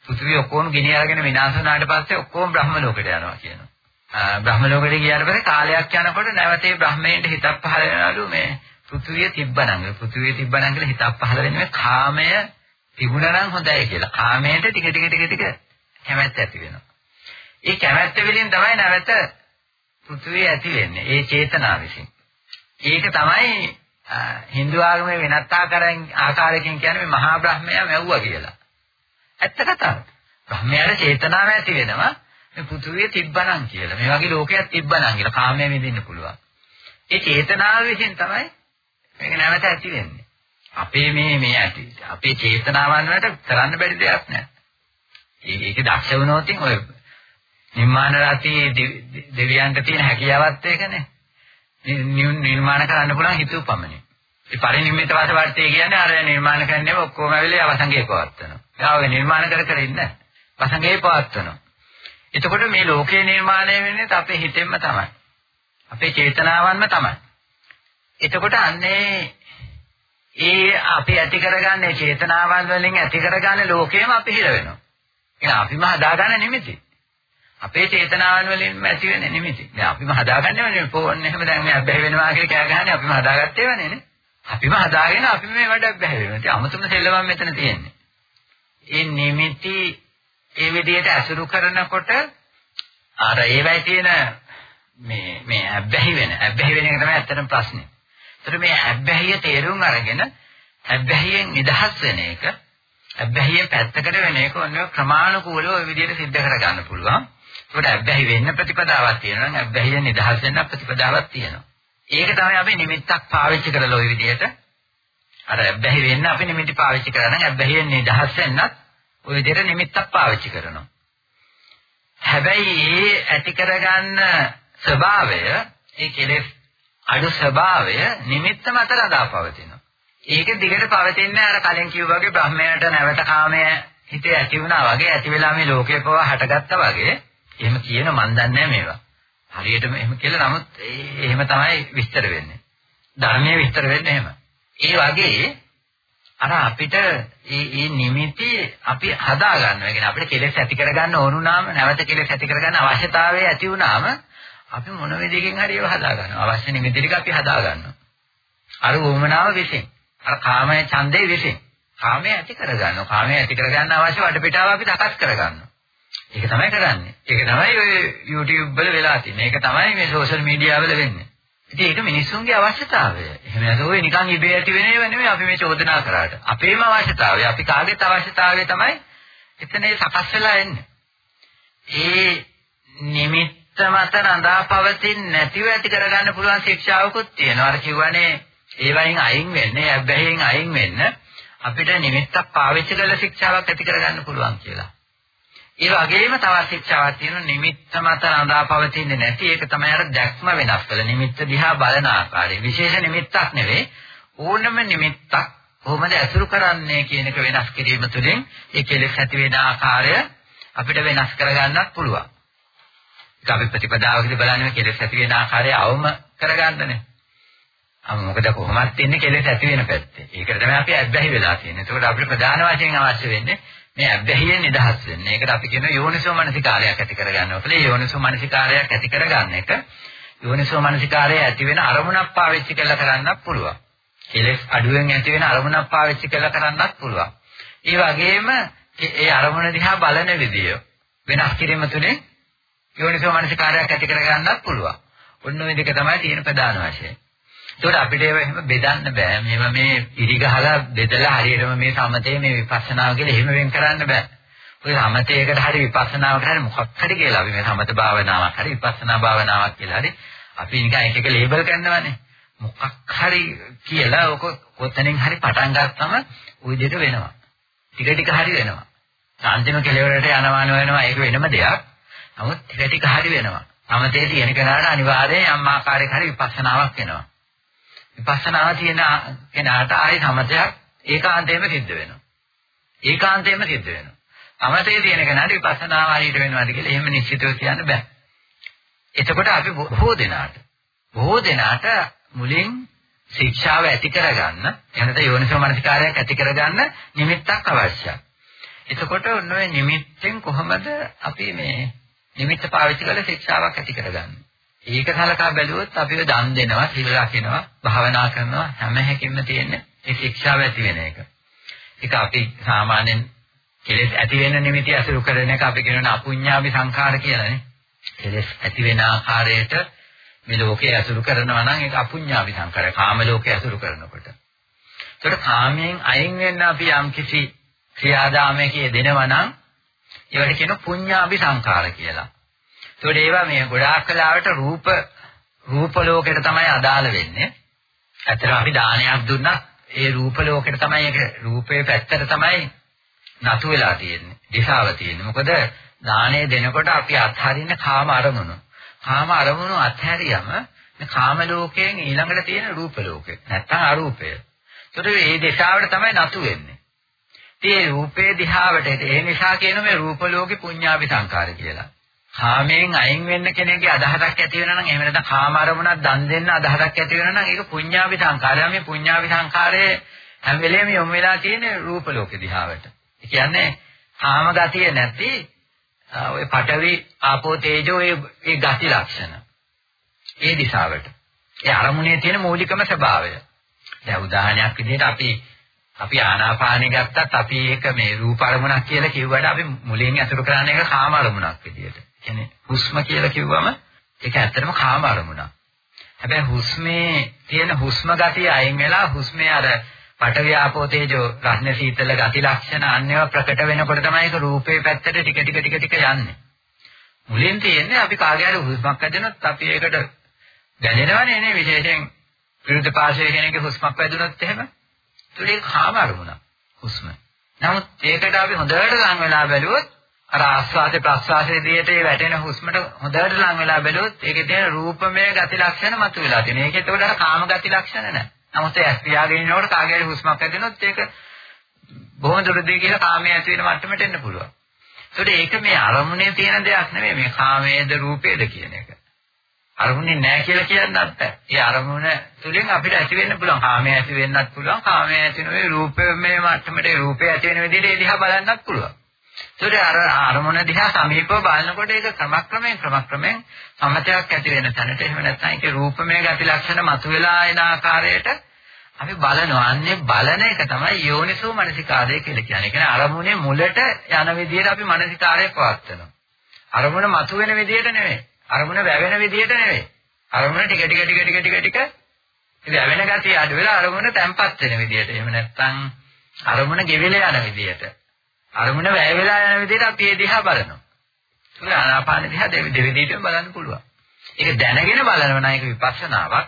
පෘථිවිය ඔක්කොම ගිනි අරගෙන විනාශ වුණාට පස්සේ ඔක්කොම බ්‍රහ්ම ලෝකෙට යනවා කියනවා. බ්‍රහ්ම ලෝකෙට ගියාට පස්සේ කාලයක් යනකොට නැවතේ බ්‍රහ්මයෙන්ට හිතක් පහළ වෙනවලු මේ පෘථිවිය තිබ්බනම්. පෘථිවිය තිබ්බනම් කියලා හිතක් පහළ වෙන්නේ මේ කාමය තිබුණා නම් හොඳයි කියලා. කාමයට ටික ටික ටික ටික කැමැත්ත ඇති වෙනවා. ඒ කැමැත්ත විලින් තමයි නැවත පෘථුවිය ඇති වෙන්නේ. ඒ චේතනාව විසින්. ඒක තමයි Hindu ආගමේ වෙනත් ආකාරයෙන් ආකාරයකින් කියන්නේ මේ මහා බ්‍රහ්මයා මැව්වා කියලා. ඇත්ත කතාව. බ්‍රහ්මයාට චේතනාව ඇති වෙනවා මේ පෘථුවිය තිබ්බනම් කියලා. මේ වගේ ලෝකයක් තිබ්බනම් කියලා කාමයෙන් විඳින්න පුළුවන්. ඒ චේතනාව විසින් තමයි මේක නැවත ඇති වෙන්නේ. අපේ මේ මේ ඇති අපේ චේතනාවන් වලට කරන්න බැරි දෙයක් නෑ. ඒක දක්ෂ වුණොත් ඔය නිර්මාණ රාතියේ දෙවියන්ට තියෙන හැකියාවත් ඒකනේ. නිර්මාණ කරන්න පුළුවන් හිතුව පමණයි. ඒ පරිනිම්මිත වාසවර්තය කියන්නේ අර නිර්මාණ කරන්නේ ඔක්කොම ඇවිල්ලා අවසංගේ පවත්වනවා. ඒවා නිර්මාණ කර කර ඉන්න වසංගේ පවත්වනවා. එතකොට මේ ලෝකේ නිර්මාණය වෙන්නේ අපේ හිතෙන්ම තමයි. අපේ චේතනාවන්ම තමයි. එතකොට අන්නේ ඒ අපි ඇති කරගන්නේ චේතනාවන් වලින් ඇති කරගන්නේ ලෝකෙම අපි හිර වෙනවා. එහෙනම් අපිම හදාගන්න නිමිති. අපේ චේතනාවන් වලින්ම ඇති වෙන්නේ නිමිති. දැන් අපිම හදාගන්නේ නේ ෆෝන් එහෙම දැන් මේ අබ්බැහි වෙනවා කියලා කෑ ගහන්නේ අපිම හදාගත්තේ වනේ නේ. අපිම හදාගෙන අපිම මේ වැඩ අබ්බැහි වෙනවා. ඉතින් අමතම සෙල්ලමක් මෙතන තියෙන්නේ. ඒ නිමිති ඒ විදිහට අසුරු කරනකොට අර ඒවයි තියෙන මේ මේ අබ්බැහි වෙන අබ්බැහි වෙන එක තමයි ඇත්තටම ප්‍රශ්නේ. ඒතර මේ අබ්බැහිය තේරුම් අරගෙන අබ්බැහියෙන් නිදහස් වෙන එක අබ්බැහියෙන් පැත්තකට වෙන එක ඔන්න ක්‍රමානුකූලව ওই විදිහට සිද්ධ කරගන්න පුළුවන්. ඒකට අබ්බැහි වෙන්න ප්‍රතිපදාවක් තියෙනවා නම් අබ්බැහියෙන් නිදහස් වෙන්න ප්‍රතිපදාවක් තියෙනවා. ඒක තමයි අපි නිමිත්තක් පාවිච්චි කරලා ওই විදිහට අර අබ්බැහි වෙන්න අපි නිමිති පාවිච්චි කරා නම් අබ්බැහියෙන් නිදහස් වෙන්නත් ওই විදිහට නිමිත්තක් පාවිච්චි කරනවා. හැබැයි ඒ ඇති කරගන්න ස්වභාවය ඒ කෙලෙස් අඩු ස්වභාවය නිමිත්ත මත රඳා පවතිනවා. ඒක දිගට පවතින්නේ අර කලින් කිව්වා වගේ බ්‍රහ්මයට නැවත කාමය හිතේ ඇති වුණා වගේ ඇති වෙලා මේ ලෝකේ පවා හටගත්තා වගේ එහෙම කියන මන් දන්නේ මේවා. හරියටම එහෙම කියලා නමුත් එහෙම තමයි විස්තර වෙන්නේ. ධර්මයේ විස්තර වෙන්නේ එහෙම. ඒ වගේ අර අපිට මේ මේ නිමිති අපි හදා ගන්නවා. ඒ කියන්නේ අපිට කෙලෙස් ඇති කරගන්න ඕනුනාම නැවත කෙලෙස් ඇති කරගන්න අවශ්‍යතාවය ඇති වුණාම අපි මොන විදිහකින් හරි ඒව හදා ගන්නවා. අවශ්‍ය නිමිති ටික අපි හදා ගන්නවා. අර වොමනාව විසින්. අර කාමයේ ඡන්දේ විසින්. කාමයේ ඇති කරගන්නවා. කාමයේ ඇති කරගන්න අවශ්‍ය වටපිටාව අපි සකස් කරගන්නවා. ඒක තමයි කරන්නේ. ඒක තමයි ඔය YouTube වල වෙලා තියෙන්නේ. ඒක තමයි මේ social media වල වෙන්නේ. ඉතින් ඒක මිනිස්සුන්ගේ අවශ්‍යතාවය. එහෙම නැත්නම් ඔය නිකන් ඉබේ ඇති වෙන ඒවා නෙමෙයි අපි මේ චෝදනා කරාට. අපේම අවශ්‍යතාවය. අපි කාගේත් අවශ්‍යතාවය තමයි එතනේ සකස් වෙලා එන්නේ. ඒ නිමිත්ත මත රඳා පවතින නැතිව ඇති කරගන්න පුළුවන් ශික්ෂාවකුත් තියෙනවා. අර කියවනේ ඒ වයින් අයින් වෙන්නේ, අබ්බැහියෙන් අයින් වෙන්න අපිට නිමිත්තක් පාවිච්චි කරලා ශික්ෂාවක් ඇති කරගන්න පුළුවන් කියලා. ඒ වගේම තවත් ශික්ෂාවක් තියෙනවා නිමිත්ත මත රඳා පවතින්නේ නැති ඒක තමයි අර දැක්ම වෙනස් කළ නිමිත්ත දිහා බලන ආකාරය. විශේෂ නිමිත්තක් නෙවෙයි ඕනම නිමිත්තක් කොහොමද ඇසුරු කරන්නේ කියන එක වෙනස් කිරීම තුළින් ඒ කෙලෙස් ඇති වෙන ආකාරය අපිට වෙනස් කරගන්නත් පුළුවන්. ඒක අපි ප්‍රතිපදාවකදී බලන්නේ කෙලෙස් ඇති වෙන ආකාරය අවම කරගන්නනේ. අම මොකද කොහොමද තින්නේ කෙලෙස් ඇති වෙන පැත්තේ. ඒකට තමයි අපි අත්දැහි වෙලා තියෙන්නේ. ඒකට අපිට ප්‍රධාන වශයෙන් අවශ්‍ය වෙන්නේ මේ අබ්බැහියෙන් නිදහස් වෙන්න. ඒකට අපි කියන යෝනිසෝ මනසිකාරයක් ඇති කරගන්නවා කියලා. යෝනිසෝ මනසිකාරයක් ඇති කරගන්න එක යෝනිසෝ මනසිකාරය ඇති වෙන අරමුණක් පාවිච්චි කරලා කරන්නත් පුළුවන්. කෙලෙස් අඩුවෙන් ඇති වෙන අරමුණක් පාවිච්චි කරලා කරන්නත් පුළුවන්. ඒ වගේම ඒ අරමුණ දිහා බලන විදිය වෙනස් කිරීම තුළින් යෝනිසෝ මනසිකාරයක් ඇති කරගන්නත් පුළුවන්. ඔන්න ඔය දෙක තමයි තියෙන ප්‍රධාන වශයෙන්. ඒකට අපිට ඒව එහෙම බෙදන්න බෑ. මේව මේ ඉරි ගහලා බෙදලා හරියටම මේ සමතේ මේ විපස්සනාව කියලා එහෙම වෙන් කරන්න බෑ. ඔය සමතේකට හරි විපස්සනාවකට හරි මොකක් හරි කියලා අපි මේ සමත භාවනාවක් හරි විපස්සනා භාවනාවක් කියලා හරි අපි නිකන් එක එක ලේබල් කරනවානේ. මොකක් හරි කියලා ඔක කොතනින් හරි පටන් ගත්තම ওই විදිහට වෙනවා. ටික ටික හරි වෙනවා. අන්තිම කෙලවරට යනවා වෙනවා ඒක වෙනම දෙයක්. නමුත් ටික ටික හරි වෙනවා. සමතේ තියෙන කෙනාට අනිවාර්යයෙන් යම් ආකාරයක හරි විපස්සනාවක් වෙනවා. විපස්සනා තියෙන කෙනාට ආයේ සමතයක් ඒකාන්තයෙන්ම සිද්ධ වෙනවා. ඒකාන්තයෙන්ම සිද්ධ වෙනවා. සමතේ තියෙන කෙනාට විපස්සනා හරියට වෙනවද කියලා එහෙම නිශ්චිතව කියන්න බෑ. එතකොට අපි බොහෝ දෙනාට බොහෝ දෙනාට මුලින් ශික්ෂාව ඇති කරගන්න එනත යෝනිසෝ මනසිකාරයක් ඇති කරගන්න නිමිත්තක් අවශ්‍යයි. එතකොට ඔන්න ඔය නිමිත්තෙන් කොහොමද අපි මේ නිමිත්ත පාවිච්චි කරලා ශික්ෂාවක් ඇති කරගන්නේ? ඒක සලකා බැලුවොත් අපිව දන් දෙනවා, සිල් රකින්නවා, භාවනා කරනවා හැම හැකින්ම තියෙන්නේ ඒ ශික්ෂාව ඇති වෙන එක. ඒක අපි සාමාන්‍යයෙන් කෙලෙස් ඇති වෙන නිමිති අසුරු කරන එක අපි කියනවා අපුඤ්ඤාවි සංඛාර කියලානේ. කෙලෙස් ඇති වෙන ආකාරයට මේ ලෝකයේ අසුරු කරනවා නම් ඒක අපුඤ්ඤාවි සංඛාරය. කාම ලෝකයේ අසුරු කරනකොට. ඒකට කාමයෙන් අයින් වෙන්න අපි යම්කිසි ක්‍රියාදාමයක දෙනවා නම් ඒවට කියන පුඤ්ඤාවි සංඛාර කියලා. ඒකට ඒවා මේ ගොඩාක් කලාවට රූප රූප ලෝකෙට තමයි අදාළ වෙන්නේ. ඇත්තටම අපි දානයක් දුන්නා ඒ රූප ලෝකෙට තමයි ඒක රූපේ පැත්තට තමයි නතු වෙලා තියෙන්නේ. දිශාව තියෙන්නේ. මොකද දාණය දෙනකොට අපි අත්හරින්න කාම අරමුණු. කාම අරමුණු අත්හැරියම මේ කාම ලෝකයෙන් ඊළඟට තියෙන රූප ලෝකෙ. නැත්තම් අරූපය. ඒකට මේ දිශාවට තමයි නතු වෙන්නේ. ඉතින් රූපේ දිහාවට ඒ නිසා කියන මේ රූප ලෝකේ පුඤ්ඤාවි සංකාර කියලා. කාමයෙන් අයින් වෙන්න කෙනෙක්ගේ අදහසක් ඇති වෙනවා නම් එහෙම නැත්නම් කාම අරමුණක් දන් දෙන්න අදහසක් ඇති වෙනවා නම් ඒක පුඤ්ඤාවි සංකාරය. මේ පුඤ්ඤාවි සංකාරයේ හැම වෙලේම යොමු වෙලා තියෙන්නේ රූප ලෝක දිහාවට. ඒ කියන්නේ කාම ගතිය නැති ඔය පඨවි ආපෝ තේජෝ ඒ ගති ලක්ෂණ. ඒ දිශාවට. ඒ අරමුණේ තියෙන මූලිකම ස්වභාවය. දැන් උදාහරණයක් විදිහට අපි අපි ආනාපානෙ ගත්තත් අපි ඒක මේ රූප අරමුණක් කියලා කිව්වට අපි මුලින් අසුර කරන්නේ ඒක කාම අරමුණක් විදිහට. කියන්නේ හුස්ම කියලා කිව්වම ඒක ඇත්තටම කාම අරමුණක්. හැබැයි හුස්මේ තියෙන හුස්ම ගතිය අයින් වෙලා හුස්මේ අර පඨවි ආපෝ තේජෝ රස්න සීතල ගති ලක්ෂණ අන්‍යව ප්‍රකට වෙනකොට තමයි ඒක රූපේ පැත්තට ටික ටික ටික ටික යන්නේ. මුලින් තියෙන්නේ අපි කාගේ හරි හුස්මක් ඇදෙනොත් අපි ඒකට දැනෙනවනේ නේ විශේෂයෙන් විරුද්ධ පාර්ශවයේ කෙනෙක්ගේ හුස්මක් වැදුනොත් එහෙම. ඒක කාම අරමුණක් හුස්ම. නමුත් ඒකට අපි හොඳට ලං වෙලා බැලුවොත් අර ආස්වාදේ ප්‍රස්වාසයේ දිහට ඒ වැටෙන හුස්මට හොඳට ලං වෙලා බැලුවොත් ඒකේ තියෙන රූපමය ගති ලක්ෂණ මතුවලා තියෙනවා. ඒකේ ඒකට අර කාම ගති ලක්ෂණ නැහැ. නමුත් ඒ ඇස් පියාගෙන ඉන්නකොට කාගේ හුස්මක් ඇදෙනොත් ඒක බොහොම දුරදී කියලා කාමයේ ඇති වෙන මට්ටමට එන්න පුළුවන්. ඒකට ඒක මේ අරමුණේ තියෙන දෙයක් නෙමෙයි මේ කාමයේද රූපයේද කියන එක. අරමුණේ නැහැ කියලා කියන්නත් බෑ. ඒ අරමුණ තුලින් අපිට ඇති වෙන්න පුළුවන්. කාමයේ ඇති වෙන්නත් පුළුවන්. කාමයේ ඇති නොවේ රූපයේ මට්ටමට රූපේ ඇති වෙන විදිහට ඒ දිහා බලන්නත් පුළුවන්. ඒකට අර අරමුණ දිහා සමීපව බලනකොට ඒක ක්‍රමක්‍රමයෙන් ක්‍රමක්‍රමයෙන් සමතයක් ඇති වෙන තැනට එහෙම නැත්නම් ඒකේ රූපමය ගති ලක්ෂණ මතුවලා එන ආකාරයට අපි බලනවා. අන්නේ බලන එක තමයි යෝනිසෝ මනසිකාරය කියලා කියන්නේ. ඒ කියන්නේ අරමුණේ මුලට යන විදිහට අපි මනසිකාරය පවත්වනවා. අරමුණ මතුවෙන විදිහට නෙමෙයි. අරමුණ වැවෙන විදිහට නෙවෙයි. අරමුණ ටික ටික ටික ටික ටික ටික වැවෙන ගතිය අඩු වෙලා අරමුණ තැම්පත් වෙන විදිහට. එහෙම නැත්නම් අරමුණ ගෙවිලා යන විදිහට. අරමුණ වැය වෙලා යන විදිහට අපි ඒ දිහා බලනවා. ඒක ආනාපාන දිහා දෙවිදිහටම බලන්න පුළුවන්. ඒක දැනගෙන බලනවා නම් ඒක විපස්සනාවක්.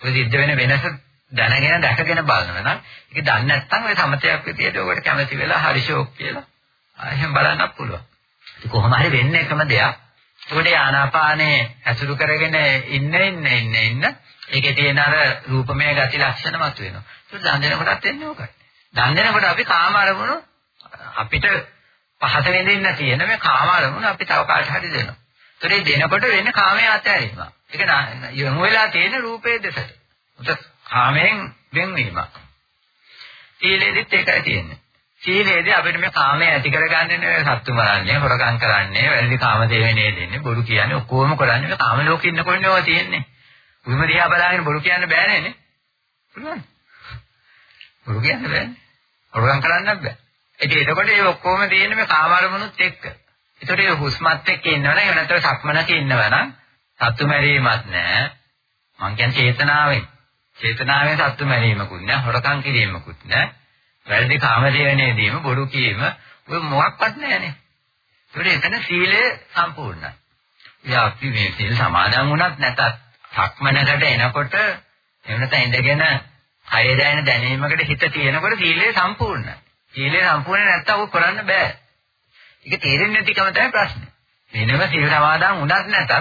ඔය සිද්ධ වෙන වෙනස දැනගෙන දැකගෙන බලනවා නම් ඒක දන්නේ නැත්නම් ඔය සමතයක් විදියට ඔකට කැමති වෙලා හරිෂෝක් කියලා එහෙම බලන්නත් පුළුවන්. ඒක කොහොම හරි වෙන්නේ එකම දෙයක්. ඒකට ආනාපානේ ඇසුරු කරගෙන ඉන්න ඉන්න ඉන්න ඉන්න ඒකේ තියෙන අර රූපමය ගති ලක්ෂණ මතුවෙනවා. ඒක දන් දෙනකොටත් එන්නේ ඕකයි. දන් දෙනකොට අපි කාම අරමුණු අපිට පහත වෙඳින්න තියෙන මේ කාම අරමුණු අපි තව කාට හරි දෙනවා. ඒතරේ දෙනකොට වෙන්නේ කාමයේ අත්හැරීම. ඒක යොමු වෙලා තියෙන රූපයේ දෙසට. උත කාමයෙන් වෙන්වීමක්. සීලෙදිත් ඒකයි තියෙන්නේ. සීලේදී අපිට මේ කාමය ඇති කරගන්නේ නෙවෙයි සත්තු මරන්නේ, හොරකම් කරන්නේ, වැරදි කාම දේවනේ දෙන්නේ, බොරු කියන්නේ ඔක්කොම කරන්නේ මේ කාම ලෝකෙ ඉන්නකොනේ ඒවා තියෙන්නේ. උහිම දිහා බලාගෙන බොරු කියන්න බෑනේ නේ. පුළුවන්. බොරු කියන්න බෑනේ. හොරකම් කරන්නත් බෑ. ඒක එතකොට ඒ ඔක්කොම තියෙන්නේ මේ කාම අරමුණුත් එක්ක. ඒතකොට ඒ හුස්මත් එක්ක ඉන්නවනම් ඒ නැත්නම් සක්මනක ඉන්නවනම් සත්තු මැරීමක් නෑ. මං කියන්නේ චේතනාවෙන්. චේතනාවෙන් සත්තු මැරීමකුත් නෑ, හොරකම් කිරීමකුත් නෑ. වැරදි කාමදේවනේදීම බොරු කීම ඔය මොකක්වත් නැහැනේ. ඒකට එතන සීලය සම්පූර්ණයි. ඉතින් අපි මේ සීල් සමාදන් වුණත් නැතත් සක්මනකට එනකොට එවනත ඉඳගෙන හය දැනෙන දැනීමකට හිත තියෙනකොට සීලය සම්පූර්ණයි. සීලය සම්පූර්ණ නැත්තම් ඔක කරන්න බෑ. ඒක තේරෙන්නේ නැතිකම තමයි ප්‍රශ්නේ. වෙනම සීල සමාදන් වුණත් නැතත්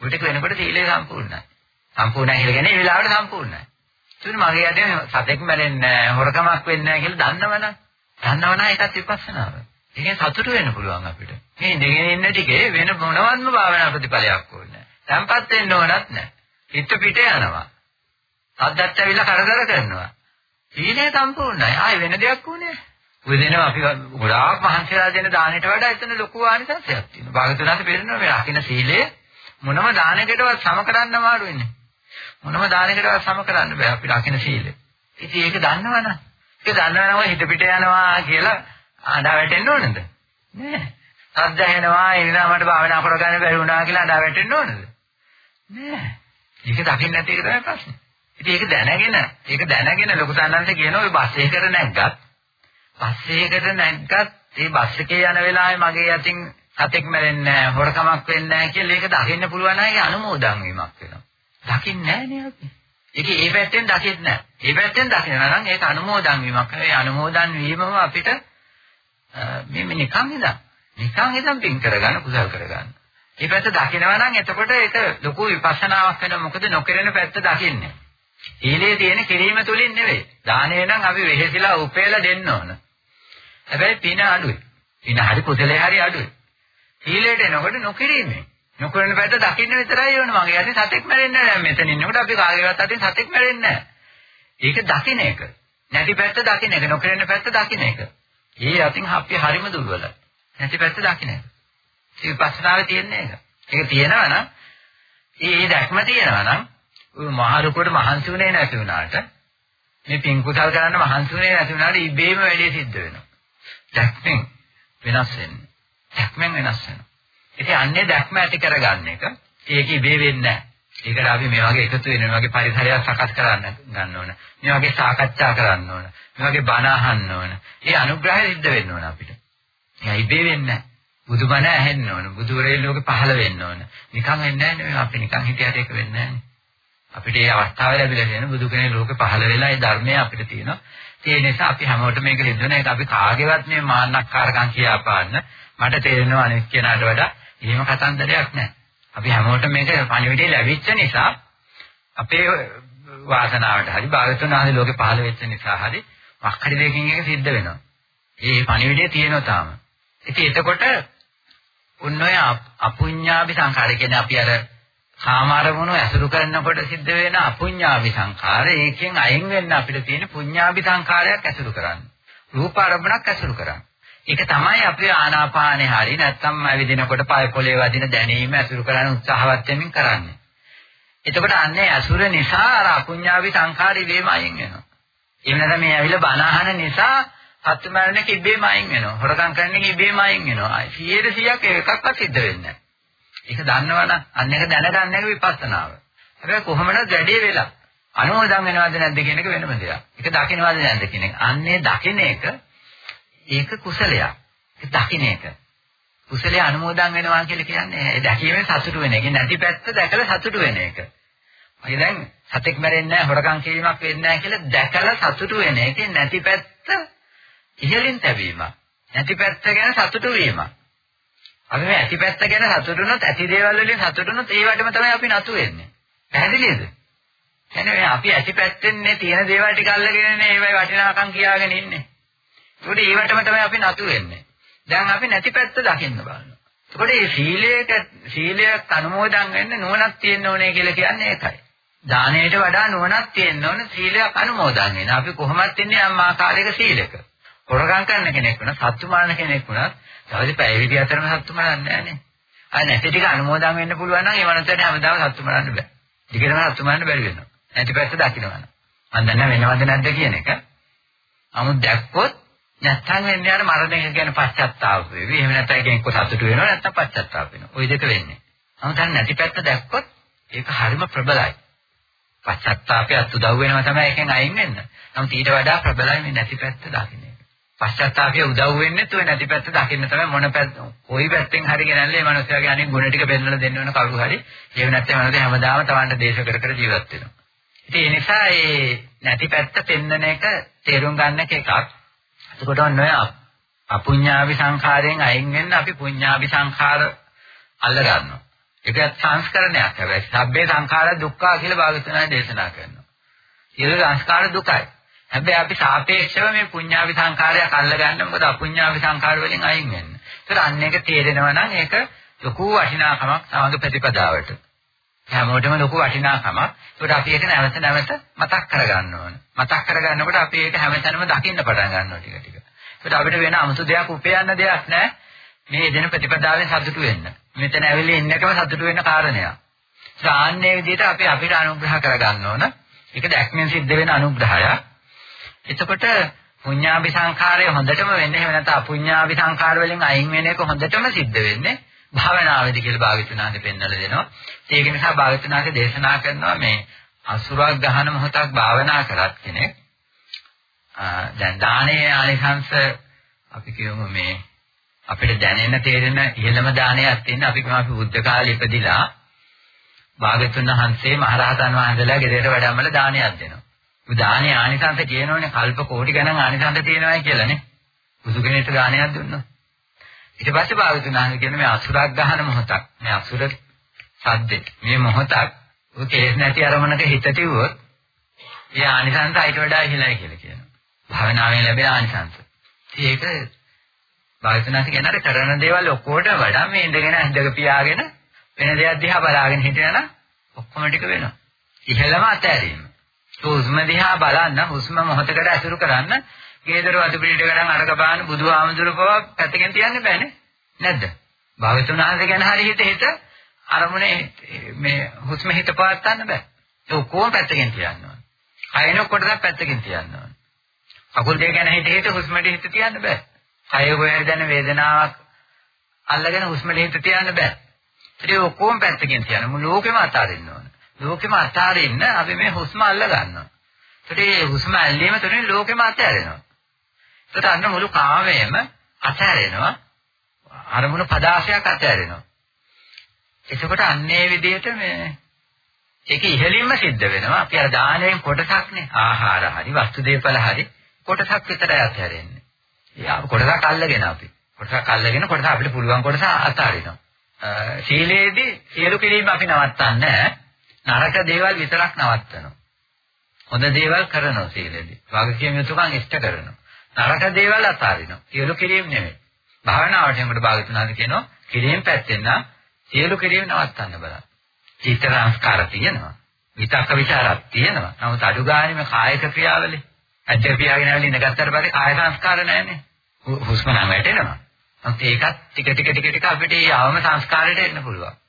උඩට වෙනකොට සීලය සම්පූර්ණයි. සම්පූර්ණයි කියලා කියන්නේ ඒ වෙලාවට සම්පූර්ණයි. එතකොට මගේ යටේ සතෙක් මැරෙන්නේ නැහැ, හොරකමක් වෙන්නේ නැහැ කියලා දන්නවනම් දන්නවනම් ඒකත් විපස්සනාව. ඒකෙන් සතුටු වෙන්න පුළුවන් අපිට. මේ ඉඳගෙන ඉන්න ටිකේ වෙන මොනවත්ම භාවනා ප්‍රතිඵලයක් ඕනේ නැහැ. තැම්පත් වෙන්න ඕනත් නැහැ. හිත පිට යනවා. සද්දත් ඇවිල්ලා කරදර කරනවා. සීලය සම්පූර්ණයි. ආයෙ වෙන දෙයක් ඕනේ ඔය දෙනවා අපි ගොඩාක් මහන්සිලා දෙන දානෙට වඩා එතන ලොකු ආනිසංසයක් තියෙනවා. භාගතුනාට පෙන්නනවා මේ රකින්න සීලය මොනම දානයකටවත් සම කරන්න අමාරු වෙන්නේ. මොනම දානයකටවත් සම කරන්න බෑ අපි රකින්න සීලය. ඉතින් ඒක දන්නවනම් ඒක දන්නවනම් හිත පිට යනවා කියලා ආඩා වැටෙන්න ඕනද? නෑ. සද්ද ඇහෙනවා එනිසා මට භාවනා කරගන්න බැරි වුණා කියලා ආඩා වැටෙන්න ඕනද? නෑ. ඒක දකින්න නැති එක තමයි ප්‍රශ්නේ. ඉතින් ඒක දැනගෙන ඒක දැනගෙන ලොකු තනන්ත කියන ඔය බස් එකකට නැග්ගත් බස් එකකට නැග්ගත් ඒ බස් එකේ යන වෙලාවේ මගේ යටින් සතෙක් මැරෙන්නේ නැහැ හොරකමක් වෙන්නේ නැහැ කියලා ඒක දකින්න පුළුවන් නම් ඒ අනුමෝදන් වීමක් වෙනවා. දකින්නේ නැහැ නේ අපි. ඒක ඒ පැත්තෙන් දකින්නේ නැහැ. ඒ පැත්තෙන් දකිනවා නම් ඒක අනුමෝදන් වීමක්. ඒ අනුමෝදන් වීමම අපිට මේ නිකන් ඉඳන් නිකන් ඉඳන් පින් කරගන්න කුසල් කරගන්න. මේ පැත්ත දකිනවා නම් එතකොට ඒක ලොකු විපස්සනාවක් වෙනවා. මොකද නොකරන පැත්ත දකින්නේ. ඊලේ තියෙන කිරීම තුලින් නෙවෙයි. දානේ නම් අපි වෙහෙසිලා උපේලා දෙන්න ඕන. හැබැයි පින අඩුයි. පින හරි කුසලේ හරි අඩුයි. ඊලේට එනකොට නොකිරීමේ. නොකරන පැත්ත දකින්න විතරයි ඕන මගේ යටි සතෙක් මැරෙන්නේ නැහැ මෙතන ඉන්නකොට අපි කාගේවත් අතින් සතෙක් මැරෙන්නේ නැහැ ඒක දකින්න එක නැති පැත්ත දකින්න එක නොකරන පැත්ත දකින්න එක. ඒ අතින් අපි හරිම දුර්වලයි. නැති පැත්ත දකින්න එක. ඒ විපස්සනාවේ තියෙන එක. ඒක තියෙනවා නම් ඒ දැක්ම තියෙනවා නම් ඔය මහරුකට මහන්සි වෙන්නේ නැති වුණාට මේ පින් කුසල් කරන්න මහන්සි වෙන්නේ නැති වුණාට ඉබේම වැඩේ සිද්ධ වෙනවා. දැක්මෙන් වෙනස් වෙන්නේ. දැක්මෙන් වෙනස් වෙනවා. ඉතින් අන්නේ දැක්ම ඇති කරගන්න එක ඒක ඉබේ වෙන්නේ නැහැ. ඒකට අපි මේ වගේ එකතු වෙන මේ වගේ පරිසරයක් සකස් කරන්න ගන්න ඕන. මේ වගේ සාකච්ඡා කරන්න ඕන. මේ වගේ බණ අහන්න ඕන. ඒ අනුග්‍රහය සිද්ධ වෙන්න ඕන අපිට. ඒ ඉබේ වෙන්නේ නැහැ. බුදුබණ ඇහෙන්න ඕන. බුදුරේ ලෝකෙ පහළ වෙන්න ඕන. නිකන් වෙන්නේ නැහැ අපි නිකන් හිතියට ඒක වෙන්නේ නැහැ. අපිට මේ අවස්ථාව ලැබිලා තියෙන බුදු කෙනේ ලෝකෙ පහළ වෙලා ඒ ධර්මය අපිට තියෙනවා. ඒ නිසා අපි හැමෝටම මේක හිතන එක අපි කාගේවත් මේ මාන්නක්කාරකම් කියාපාන්න මට තේරෙනවා අනිත් කෙනාට වඩා එහෙම කතන්දරයක් නැහැ. අපි හැමෝටම මේක පණිවිඩය ලැබිච්ච නිසා අපේ වාසනාවට හරි භාගතුන් ආදී ලෝකේ පහළ වෙච්ච නිසා හරි වක්කඩි දෙකකින් එක සිද්ධ වෙනවා. ඒ පණිවිඩය තියෙනවා තාම. ඉතින් එතකොට උන්නෝය අපුඤ්ඤාපි සංඛාරය කියන්නේ අපි අර කාමාරමුණු ඇසුරු කරනකොට සිද්ධ වෙන අපුඤ්ඤාපි සංඛාර ඒකෙන් අයින් වෙන්න අපිට තියෙන පුඤ්ඤාපි සංඛාරයක් ඇසුරු කරන්න. රූප අරමුණක් ඇසුරු කරන්න. ඒක තමයි අපි ආනාපානේ හරි නැත්නම් ඇවිදිනකොට පය පොළේ වදින දැනීම ඇසුරු කරන්න උත්සාහවත් වෙමින් කරන්නේ. එතකොට අන්නේ අසුර නිසා අර අපුඤ්ඤාවි සංඛාරي වේම අයින් වෙනවා. එහෙම නැත්නම් මේ ඇවිල්ලා බණ අහන නිසා සත්‍ය මරණ කිබ්බේම අයින් වෙනවා. හොරකම් කරන එක ඉබේම අයින් වෙනවා. 100%ක් එකක්වත් සිද්ධ වෙන්නේ නැහැ. ඒක දන්නවනම් අන්න එක දැනගන්න එක විපස්සනාව. හැබැයි කොහොමද වැඩි වෙලා අනුමෝදන් වෙනවද නැද්ද කියන එක වෙනම දෙයක්. ඒක දකින්නවද නැද්ද කියන එක. අන්නේ දකින්න එක ඒක කුසලයක්. ඒ දකින්න එක. කුසලයේ අනුමෝදන් වෙනවා කියලා කියන්නේ දැකීමෙන් සතුටු වෙන එක. නැති පැත්ත දැකලා සතුටු වෙන එක. අපි දැන් සතෙක් මැරෙන්නේ නැහැ හොරකම් කිරීමක් වෙන්නේ නැහැ කියලා දැකලා සතුටු වෙන එක. නැති පැත්ත ඉහළින් තැබීමක්. නැති පැත්ත ගැන සතුටු වීමක්. අපි මේ ඇති පැත්ත ගැන සතුටුනොත් ඇති දේවල් වලින් සතුටුනොත් ඒවටම තමයි අපි නතු වෙන්නේ. පැහැදිලිද? එහෙනම් අපි ඇති පැත්තෙන්නේ තියෙන දේවල් ටික අල්ලගෙනනේ ඒවයි වටිනාකම් කියාගෙන ඉන්නේ. ඒකට ඒවටම තමයි අපි නතු වෙන්නේ. දැන් අපි නැති පැත්ත දකින්න බලනවා. ඒකට මේ සීලයක සීලයක් අනුමෝදන් වෙන්න නුවණක් තියෙන්න ඕනේ කියලා කියන්නේ ඒකයි. දානයට වඩා නුවණක් තියෙන්න ඕන සීලයක් අනුමෝදන් වෙන. අපි කොහොමද ඉන්නේ යම් ආකාරයක සීලයක. හොරගම් කරන කෙනෙක් වුණා, සත්තු මාන කෙනෙක් වුණා, තවදී පැය විදි අතරම සත්තු මරන්නේ නැහනේ. අය නැති ටික අනුමෝදන් වෙන්න පුළුවන් නම් ඒ මනසට හැමදාම සත්තු මරන්න බෑ. ටිකටම සත්තු මරන්න බැරි වෙනවා. නැති පැත්ත දකින්නවා. මම දන්නේ වෙනවද නැද්ද කියන එක. 아무 දැක්කොත් නැත්තම් වෙන්නේ අර මරණය ගැන පශ්චාත්තාප වෙවි. එහෙම නැත්නම් ඒකෙන් එක්ක සතුටු වෙනවා නැත්නම් පශ්චාත්තාප වෙනවා. ওই දෙක වෙන්නේ. නමුත් අර නැති පැත්ත දැක්කොත් ඒක හරිම ප්‍රබලයි. පශ්චාත්තාපයත් උදව් වෙනවා තමයි එකෙන් අයින් වෙන්න. නමුත් ඊට වඩා ප්‍රබලයි මේ නැති පැත්ත දකින්න. පශ්චාත්තාපය උදව් වෙන්නේ තුේ නැති පැත්ත දකින්න තමයි මොන පැත්ත කොයි පැත්තෙන් හරි ගෙනල්ලා මේ මනුස්සයාගේ අනිත් ගුණ ටික පෙන්නලා දෙන්න වෙන කවුරු හරි. එහෙම නැත්නම් මනුස්සයා හැමදාම Tamanට දේශ කර කර ජීවත් වෙනවා. ඉතින් ඒ නිසා මේ නැති පැත්ත පෙන්නන එක තේරුම් ගන්න එකක්. එතකොට ඔන්න ඔය අපුඤ්ඤාවි සංඛාරයෙන් අයින් වෙන්න අපි පුඤ්ඤාවි සංඛාර අල්ල ගන්නවා. ඒකත් සංස්කරණයක් හැබැයි. සබ්බේ සංඛාර දුක්ඛා කියලා භාගතුනායි දේශනා කරනවා. සියලු සංස්කාර දුකයි. හැබැයි අපි සාපේක්ෂව මේ පුඤ්ඤාවි සංඛාරයක් අල්ල ගන්න මොකද අපුඤ්ඤාවි සංඛාර වලින් අයින් වෙන්න. ඒතර අන්න එක තේරෙනවා නම් ඒක ලොකු වටිනාකමක් සමග ප්‍රතිපදාවට. හැමෝටම ලොකු වටිනාකමක්. ඒකට අපි ඒක නැවත නැවත මතක් කරගන්න ඕන. මතක් කරගන්නකොට අපි ඒක හැමතැනම දකින්න පටන් ගන්නවා ටික ටික. ඒකට අපිට වෙන 아무තු දෙයක් උපයන්න දෙයක් නැහැ. මේ දෙන ප්‍රතිපදාවෙන් සතුටු වෙන්න. මෙතන ඇවිල්ලා ඉන්නකම සතුටු වෙන්න කාරණයක්. සාන්නේ විදිහට අපි අපිට අනුග්‍රහ කරගන්න ඕන. ඒක දැක්මෙන් සිද්ධ වෙන අනුග්‍රහයක්. එතකොට පුඤ්ඤාභි සංඛාරය හොඳටම වෙන්නේ එහෙම නැත්නම් අපුඤ්ඤාභි සංඛාර වලින් අයින් වෙන එක හොඳටම සිද්ධ වෙන්නේ භාවනාවේදී කියලා භාග්‍යතුනාගේ පෙන්වලා දෙනවා. ඒක නිසා භාග්‍යතුනාගේ දේශනා කරනවා මේ අසුරක් ගහන මොහොතක් භාවනා කරත් කෙනෙක් දැන් දානයේ ආනිසංස අපි කියමු මේ අපිට දැනෙන්න තේරෙන ඉහළම දානයක් තියෙන අපි කියමු අපි බුද්ධ කාලේ ඉපදිලා භාග්‍යතුන් වහන්සේ මහරහතන් වහන්සේලා ගෙදරට වැඩමවල දානයක් දෙනවා. ඒ දානයේ ආනිසංස කියනෝනේ කල්ප කෝටි ගණන් ආනිසංස තියෙනවායි කියලානේ. බුදු කෙනෙක්ට දානයක් දුන්නා. ඊට පස්සේ භාග්‍යතුන් වහන්සේ කියන මේ අසුරක් ගහන මොහොතක් මේ අසුර සද්දේ මේ මොහොතක් ඔය කේස් නැති අරමුණක හිත තියුවොත් ඒ ආනිසංස ඊට වඩා ඉහළයි කියලා කියනවා. භාවනාවෙන් ලැබෙන ආනිසංස. ඒක භාග්‍යතුනාට කියන අර කරන දේවල් ඔක්කොට වඩා මේ ඉඳගෙන ඇඳක පියාගෙන වෙන දෙයක් දිහා බලාගෙන හිටියනම් ඔක්කොම ටික වෙනවා. ඉහළම අතෑරීම. හුස්ම දිහා බලන්න හුස්ම මොහොතකට ඇසුරු කරන්න ගේදර වතු පිළිට ගඩන් අරක බාන බුදුහාමුදුරුවෝ පැත්තකින් තියන්න බෑනේ නැද්ද? භාගතුන් වහන්සේ ගැන හරි හිත හිත අරමුණේ මේ හුස්ම හිත පාත්තන්න බෑ. ඒ ඔක්කොම පැත්තකින් තියන්න ඕන. කයන කොටසක් පැත්තකින් තියන්න ඕන. අකුල් දෙක ගැන හිත හිත හුස්මට හිත තියන්න බෑ. කය හොයන දැන වේදනාවක් අල්ලගෙන හුස්මට හිත තියන්න බෑ. ඒක ඔක්කොම පැත්තකින් තියන්න. මුළු ලෝකෙම අතාරින්න ඕන. ලෝකෙම අතාරින්න අපි මේ හුස්ම අල්ල ගන්නවා. ඒකට හුස්ම ඇල්ලීම තුළින් ලෝකෙම අතහැරෙනවා. ඒකට අන්න මුළු කාමයේම අතහැරෙනවා. අරමුණු පදාශයක් අතහැරෙනවා. එතකොට අන්නේ විදිහට මේ ඒක ඉහළින්ම සිද්ධ වෙනවා. අපි අර දානයෙන් කොටසක්නේ ආහාර හරි වස්තු දේපල හරි කොටසක් විතරයි අතහැරෙන්නේ. ඒ කොටසක් අල්ලගෙන අපි. කොටසක් අල්ලගෙන කොටස අපිට පුළුවන් කොටස අතාරිනවා. සීලේදී සියලු කිරීම අපි නවත්තන්නේ නරක දේවල් විතරක් නවත්තනවා. හොඳ දේවල් කරනවා සීලේදී. වාග්කීම් යුතුයකම් ඉෂ්ට කරනවා. නරක දේවල් අතාරිනවා. සියලු කිරීම නෙමෙයි. භාවනාවට යනකොට භාගතුනාද කියනවා කිරීම පැත්තෙන් නම් සියලු කිරීම නවත්තන්න බලන්න. චිත්ත සංස්කාර තියෙනවා. විතක්ක ਵਿਚාරක් තියෙනවා. නමුත් අඩු ගානේ කායික ක්‍රියාවලිය. ඇද්ද පියාගෙන ඇවිල්ලා ඉඳගත්තට පස්සේ කාය සංස්කාර නැහැනේ. හුස්ම නම් වැටෙනවා. නමුත් ඒකත් ටික ටික ටික ටික අපිට ඒ ආවම සංස්කාරයට එන්න පුළුවන්.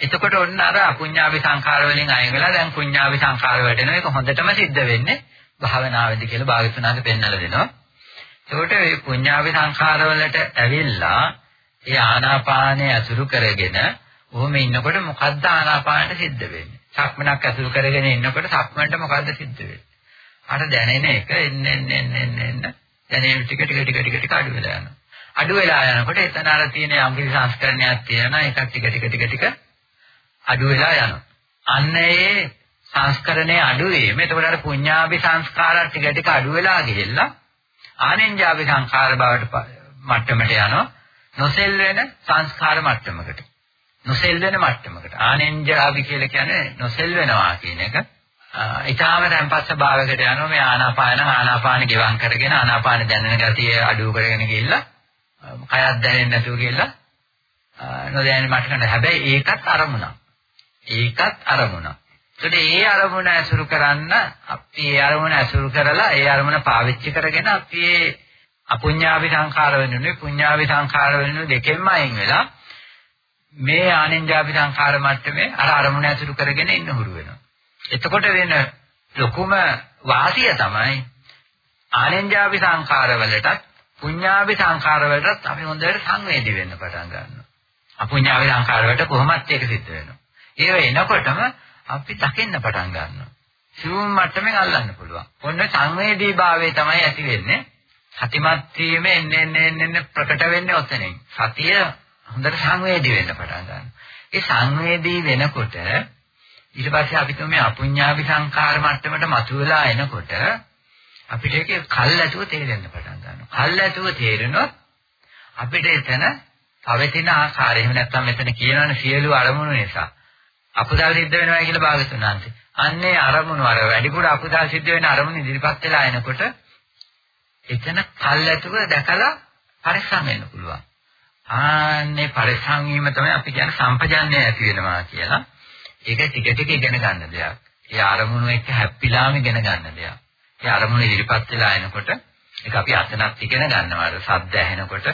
එතකොට ඔන්න අර අකුඤ්ඤාවි සංඛාර වලින් අයින් වෙලා දැන් කුඤ්ඤාවි සංඛාර වැටෙනවා. ඒක හොඳටම සිද්ධ වෙන්නේ භාවනාවේදී කියලා භාගතුනාද පෙන්වලා දෙනවා. එතකොට මේ පුඤ්ඤාවි සංඛාර වලට ඇවිල්ලා ඒ ආනාපානය අසුරු කරගෙන ඔහොම ඉන්නකොට මොකද්ද ආනාපානට සිද්ධ වෙන්නේ? සක්මනක් අසුරු කරගෙන ඉන්නකොට සක්මනට මොකද්ද සිද්ධ වෙන්නේ? අර දැනෙන එක එන්න එන්න එන්න එන්න එන්න දැනෙන ටික ටික ටික ටික ටික අඩු වෙලා යනවා. අඩු වෙලා යනකොට එතන අර තියෙන යම්කිසි සංස්කරණයක් තියෙනවා ඒකත් ටික ටික ටික ටික අඩු වෙලා යනවා. අන්න ඒ සංස්කරණයේ අඩු වීම එතකොට අර පුඤ්ඤාභි සංස්කාර ටික ටික අඩු වෙලා ගිහිල්ලා ආනෙන්ජාභි සංස්කාර බවට මට්ටමට යනවා. නොසෙල් වෙන සංස්කාර මට්ටමකට. නොසෙල් වෙන මට්ටමකට. ආනෙන්ජාභි කියලා කියන්නේ නොසෙල් වෙනවා කියන එක. ඊටාම දැන්පස්ස භාවයකට යනවා මේ ආනාපාන ආනාපාන ගෙවම් කරගෙන ආනාපාන දැනෙන ගතිය අඩු කරගෙන ගිහිල්ලා කයත් දැනෙන්නේ නැතුව ගිහිල්ලා නොදැනෙන මට්ටමකට හැබැයි ඒකත් අරමුණක් ඒකත් අරමුණක් ඒකට ඒ අරමුණ ඇසුරු කරන්න අපි ඒ අරමුණ ඇසුරු කරලා ඒ අරමුණ පාවිච්චි කරගෙන අපි ඒ අපුඤ්ඤාවි සංඛාර වෙනුනේ පුඤ්ඤාවි සංඛාර වෙනුනේ දෙකෙන්ම අයින් වෙලා මේ ආනෙන්ජාපි සංඛාර මට්ටමේ අර අරමුණ ඇසුරු කරගෙන ඉන්න හුරු වෙනවා එතකොට වෙන ලොකුම වාසිය තමයි ආනෙන්ජාපි සංඛාර වලටත් පුඤ්ඤාපි සංඛාර වලටත් අපි හොඳට සංවේදී වෙන්න පටන් ගන්නවා. අපුඤ්ඤාපි සංඛාර වලට කොහොමත් ඒක සිද්ධ වෙනවා. ඒව එනකොටම අපි දකින්න පටන් ගන්නවා. සිවුම් මට්ටමින් අල්ලන්න පුළුවන්. ඔන්න සංවේදී භාවයේ තමයි ඇති වෙන්නේ. සතිමත් වීම එන්නේ එන්නේ ප්‍රකට වෙන්නේ ඔතනින්. සතිය හොඳට සංවේදී වෙන්න පටන් ගන්නවා. ඒ සංවේදී වෙනකොට ඊට පස්සේ අපි තුමේ අපුඤ්ඤාවි සංඛාර මට්ටමට මතුවලා එනකොට අපිට ඒක කල්ැතුව තේරෙන්න පටන් ගන්නවා. කල්ැතුව තේරෙනොත් අපිට එතන පවතින ආකාරය එහෙම නැත්නම් මෙතන කියනවනේ සියලු අරමුණු නිසා අකුසල් සිද්ධ වෙනවා කියලා භාගතුන් වහන්සේ. අන්නේ අරමුණු අර වැඩිපුර අකුසල් සිද්ධ වෙන අරමුණු ඉදිරිපත් වෙලා එනකොට එතන කල්ැතුව දැකලා පරිස්සම් වෙන්න පුළුවන්. ආන්නේ පරිස්සම් වීම තමයි අපි කියන්නේ සම්පජන්ණය ඇති වෙනවා කියලා. ඒක ටික ටික ඉගෙන ගන්න දෙයක්. ඒ අරමුණු එක්ක හැප්පිලාම ඉගෙන ගන්න දෙයක්. ඒ අරමුණ ඉදිරිපත් වෙලා එනකොට ඒක අපි අතනක් ඉගෙන ගන්නවා. අර සද්ද ඇහෙනකොට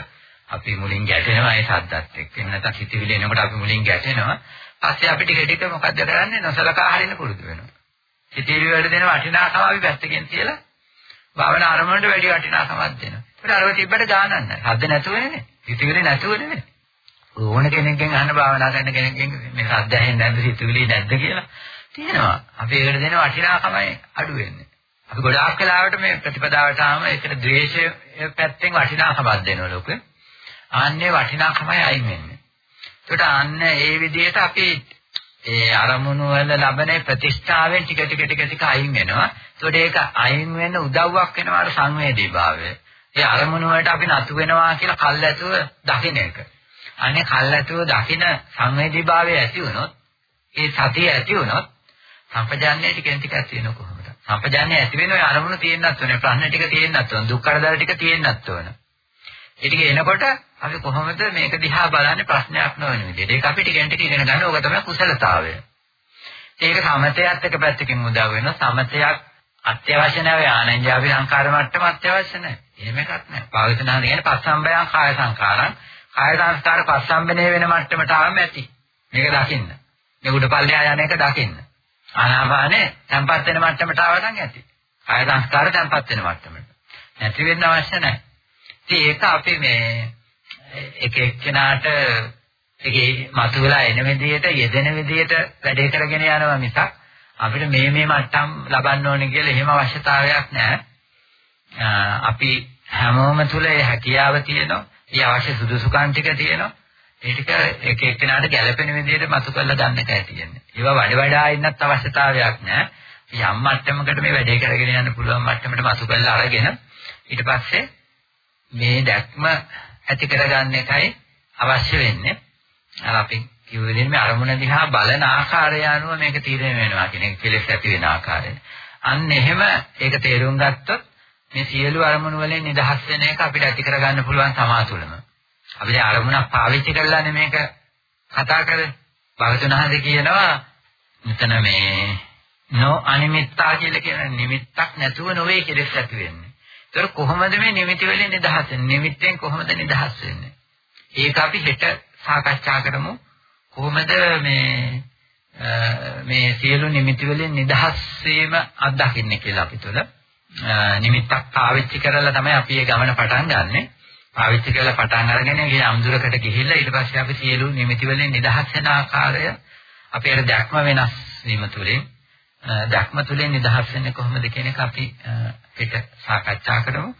අපි මුලින් ගැටෙනවා ඒ සද්දත් එක්ක. එහෙම නැත්නම් හිතවිලි එනකොට අපි මුලින් ගැටෙනවා. පස්සේ අපිට හෙඩිට මොකද්ද කරන්නේ? නොසලකා හරින්න පුරුදු වෙනවා. හිතවිලි වලට දෙන වටිනාකම අපි පැත්තකින් තියලා භාවනා අරමුණට වැඩි වටිනාකමක් දෙනවා. ඒකට අරව තිබ්බට ගානක් නැහැ. සද්ද නැතුව නෙමෙයි. හිතවිලි නැතුව නෙමෙයි. ඕන කෙනෙක්ගෙන් අහන්න භාවනා කරන කෙනෙක්ගෙන් මේ සද්ද ඇහෙන්නේ නැද්ද හිතවිලි නැද්ද කියලා තියෙනවා. අපි ඒකට දෙන වටිනාකමයි අඩු වෙන්නේ. අපි ගොඩාක් වෙලාවට මේ ප්‍රතිපදාවට ආවම ඒකට ද්වේෂය පැත්තෙන් වටිනාකමක් දෙනවා ලෝකෙ. ආන්නේ වටිනාකමයි අයින් වෙන්නේ. ඒකට ආන්න ඒ විදිහට අපි ඒ අරමුණු වල ලබන ප්‍රතිෂ්ඨාවෙන් ටික ටික ටික ටික අයින් වෙනවා. ඒකට ඒක අයින් වෙන්න උදව්වක් වෙනවා අර සංවේදී භාවය. ඒ අරමුණු වලට අපි නතු වෙනවා කියලා කල්ැතුව දකින්න එක. අනේ කල්ැතුව දකින සංවේදී භාවය ඇති වුණොත් ඒ සතිය ඇති වුණොත් සම්පජාන්නේ ටිකෙන් ටික ඇති වෙන කොහොමද? සම්පජාන්නේ ඇති වෙන ඔය අරමුණු තියෙන්නත් ඕනේ. ප්‍රශ්න ටික තියෙන්නත් ඕනේ. දුක් කරදර ටික තියෙන්නත් ඕනේ. ඒ ටික එනකොට අපි කොහොමද මේක දිහා බලන්නේ ප්‍රශ්නයක් නොවන විදිහට. ඒක අපි ටිකෙන් ටික ඉගෙන ගන්න ඕක තමයි කුසලතාවය. ඒක සමතයත් එක පැත්තකින් උදව් වෙනවා. සමතයක් අත්‍යවශ්‍ය නැහැ ආනන්ජාපි සංකාර මට්ටම අත්‍යවශ්‍ය නැහැ. එහෙම එකක් නැහැ. භාවිතනා කියන්නේ පස්සම්බයං කාය සංකාරං කාය සංස්කාර පස්සම්බනේ වෙන මට්ටමට ආවම ඇති. මේක දකින්න. මේ උඩ පල්ලෙහා යන එක දකින්න. ආනාපානේ tempat වෙන මට්ටමට ආවනම් ඇති. කාය සංස්කාර tempat වෙන මට්ටමට. නැති වෙන්න අවශ්‍ය නැහැ. ඉතින් ඒක අපි මේ එක එක්කෙනාට ඒකේ මතුවලා එන විදිහට යෙදෙන විදිහට වැඩේ කරගෙන යනවා මිසක් අපිට මේ මේ මට්ටම් ලබන්න ඕනේ කියලා එහෙම අවශ්‍යතාවයක් නැහැ. අපි හැමෝම තුල ඒ හැකියාව තියෙනවා. ඒ අවශ්‍ය සුදුසුකම් ටික තියෙනවා. ඒ ටික එක එක්කෙනාට ගැළපෙන විදිහට මතු කරලා ගන්න එකයි තියෙන්නේ. ඒවා වඩ වඩා ඉන්නත් අවශ්‍යතාවයක් නැහැ. යම් මට්ටමකට මේ වැඩේ කරගෙන යන්න පුළුවන් මට්ටමට මතු කරලා අරගෙන ඊට පස්සේ මේ දැක්ම ඇති කරගන්න එකයි අවශ්‍ය වෙන්නේ. අර අපි කිව්ව විදිහට මේ අරමුණ දිහා බලන ආකාරය අනුව මේක තීරණය වෙනවා කියන එක කෙලෙස් ඇති වෙන ආකාරය. අන්න එහෙම ඒක තේරුම් ගත්තොත් මේ සියලු අරමුණු වලින් නිදහස් වෙන එක අපිට ඇති කරගන්න පුළුවන් තමා තුළම. අපි දැන් අරමුණක් පාවිච්චි කරලානේ මේක කතා කරන්නේ. භගතුනහද කියනවා මෙතන මේ නෝ අනිමිත්තා කියලා කියන නිමිත්තක් නැතුව නොවේ කෙලෙස් ඇති වෙන්නේ. ඒතර කොහොමද මේ නිමිති වලින් නිදහස් වෙන්නේ? නිමිත්තෙන් කොහොමද නිදහස් වෙන්නේ? ඒක අපි හෙට සාකච්ඡා කරමු. කොහොමද මේ මේ සියලු නිමිති වලින් නිදහස් වීම අත්දකින්නේ කියලා අපි තුළ නිමිත්තක් පාවිච්චි කරලා තමයි අපි මේ ගමන පටන් ගන්නෙ. පාවිච්චි කරලා පටන් අරගෙන ගිය අම්දුරකට ගිහිල්ලා ඊට පස්සේ අපි සියලු නිමිති වලින් නිදහස් වෙන ආකාරය අපේ අර දැක්ම වෙනස් වීම තුළින් දැක්ම තුළින් නිදහස් වෙන්නේ කොහොමද කියන එක අපි පිට සාකච්ඡා කරමු.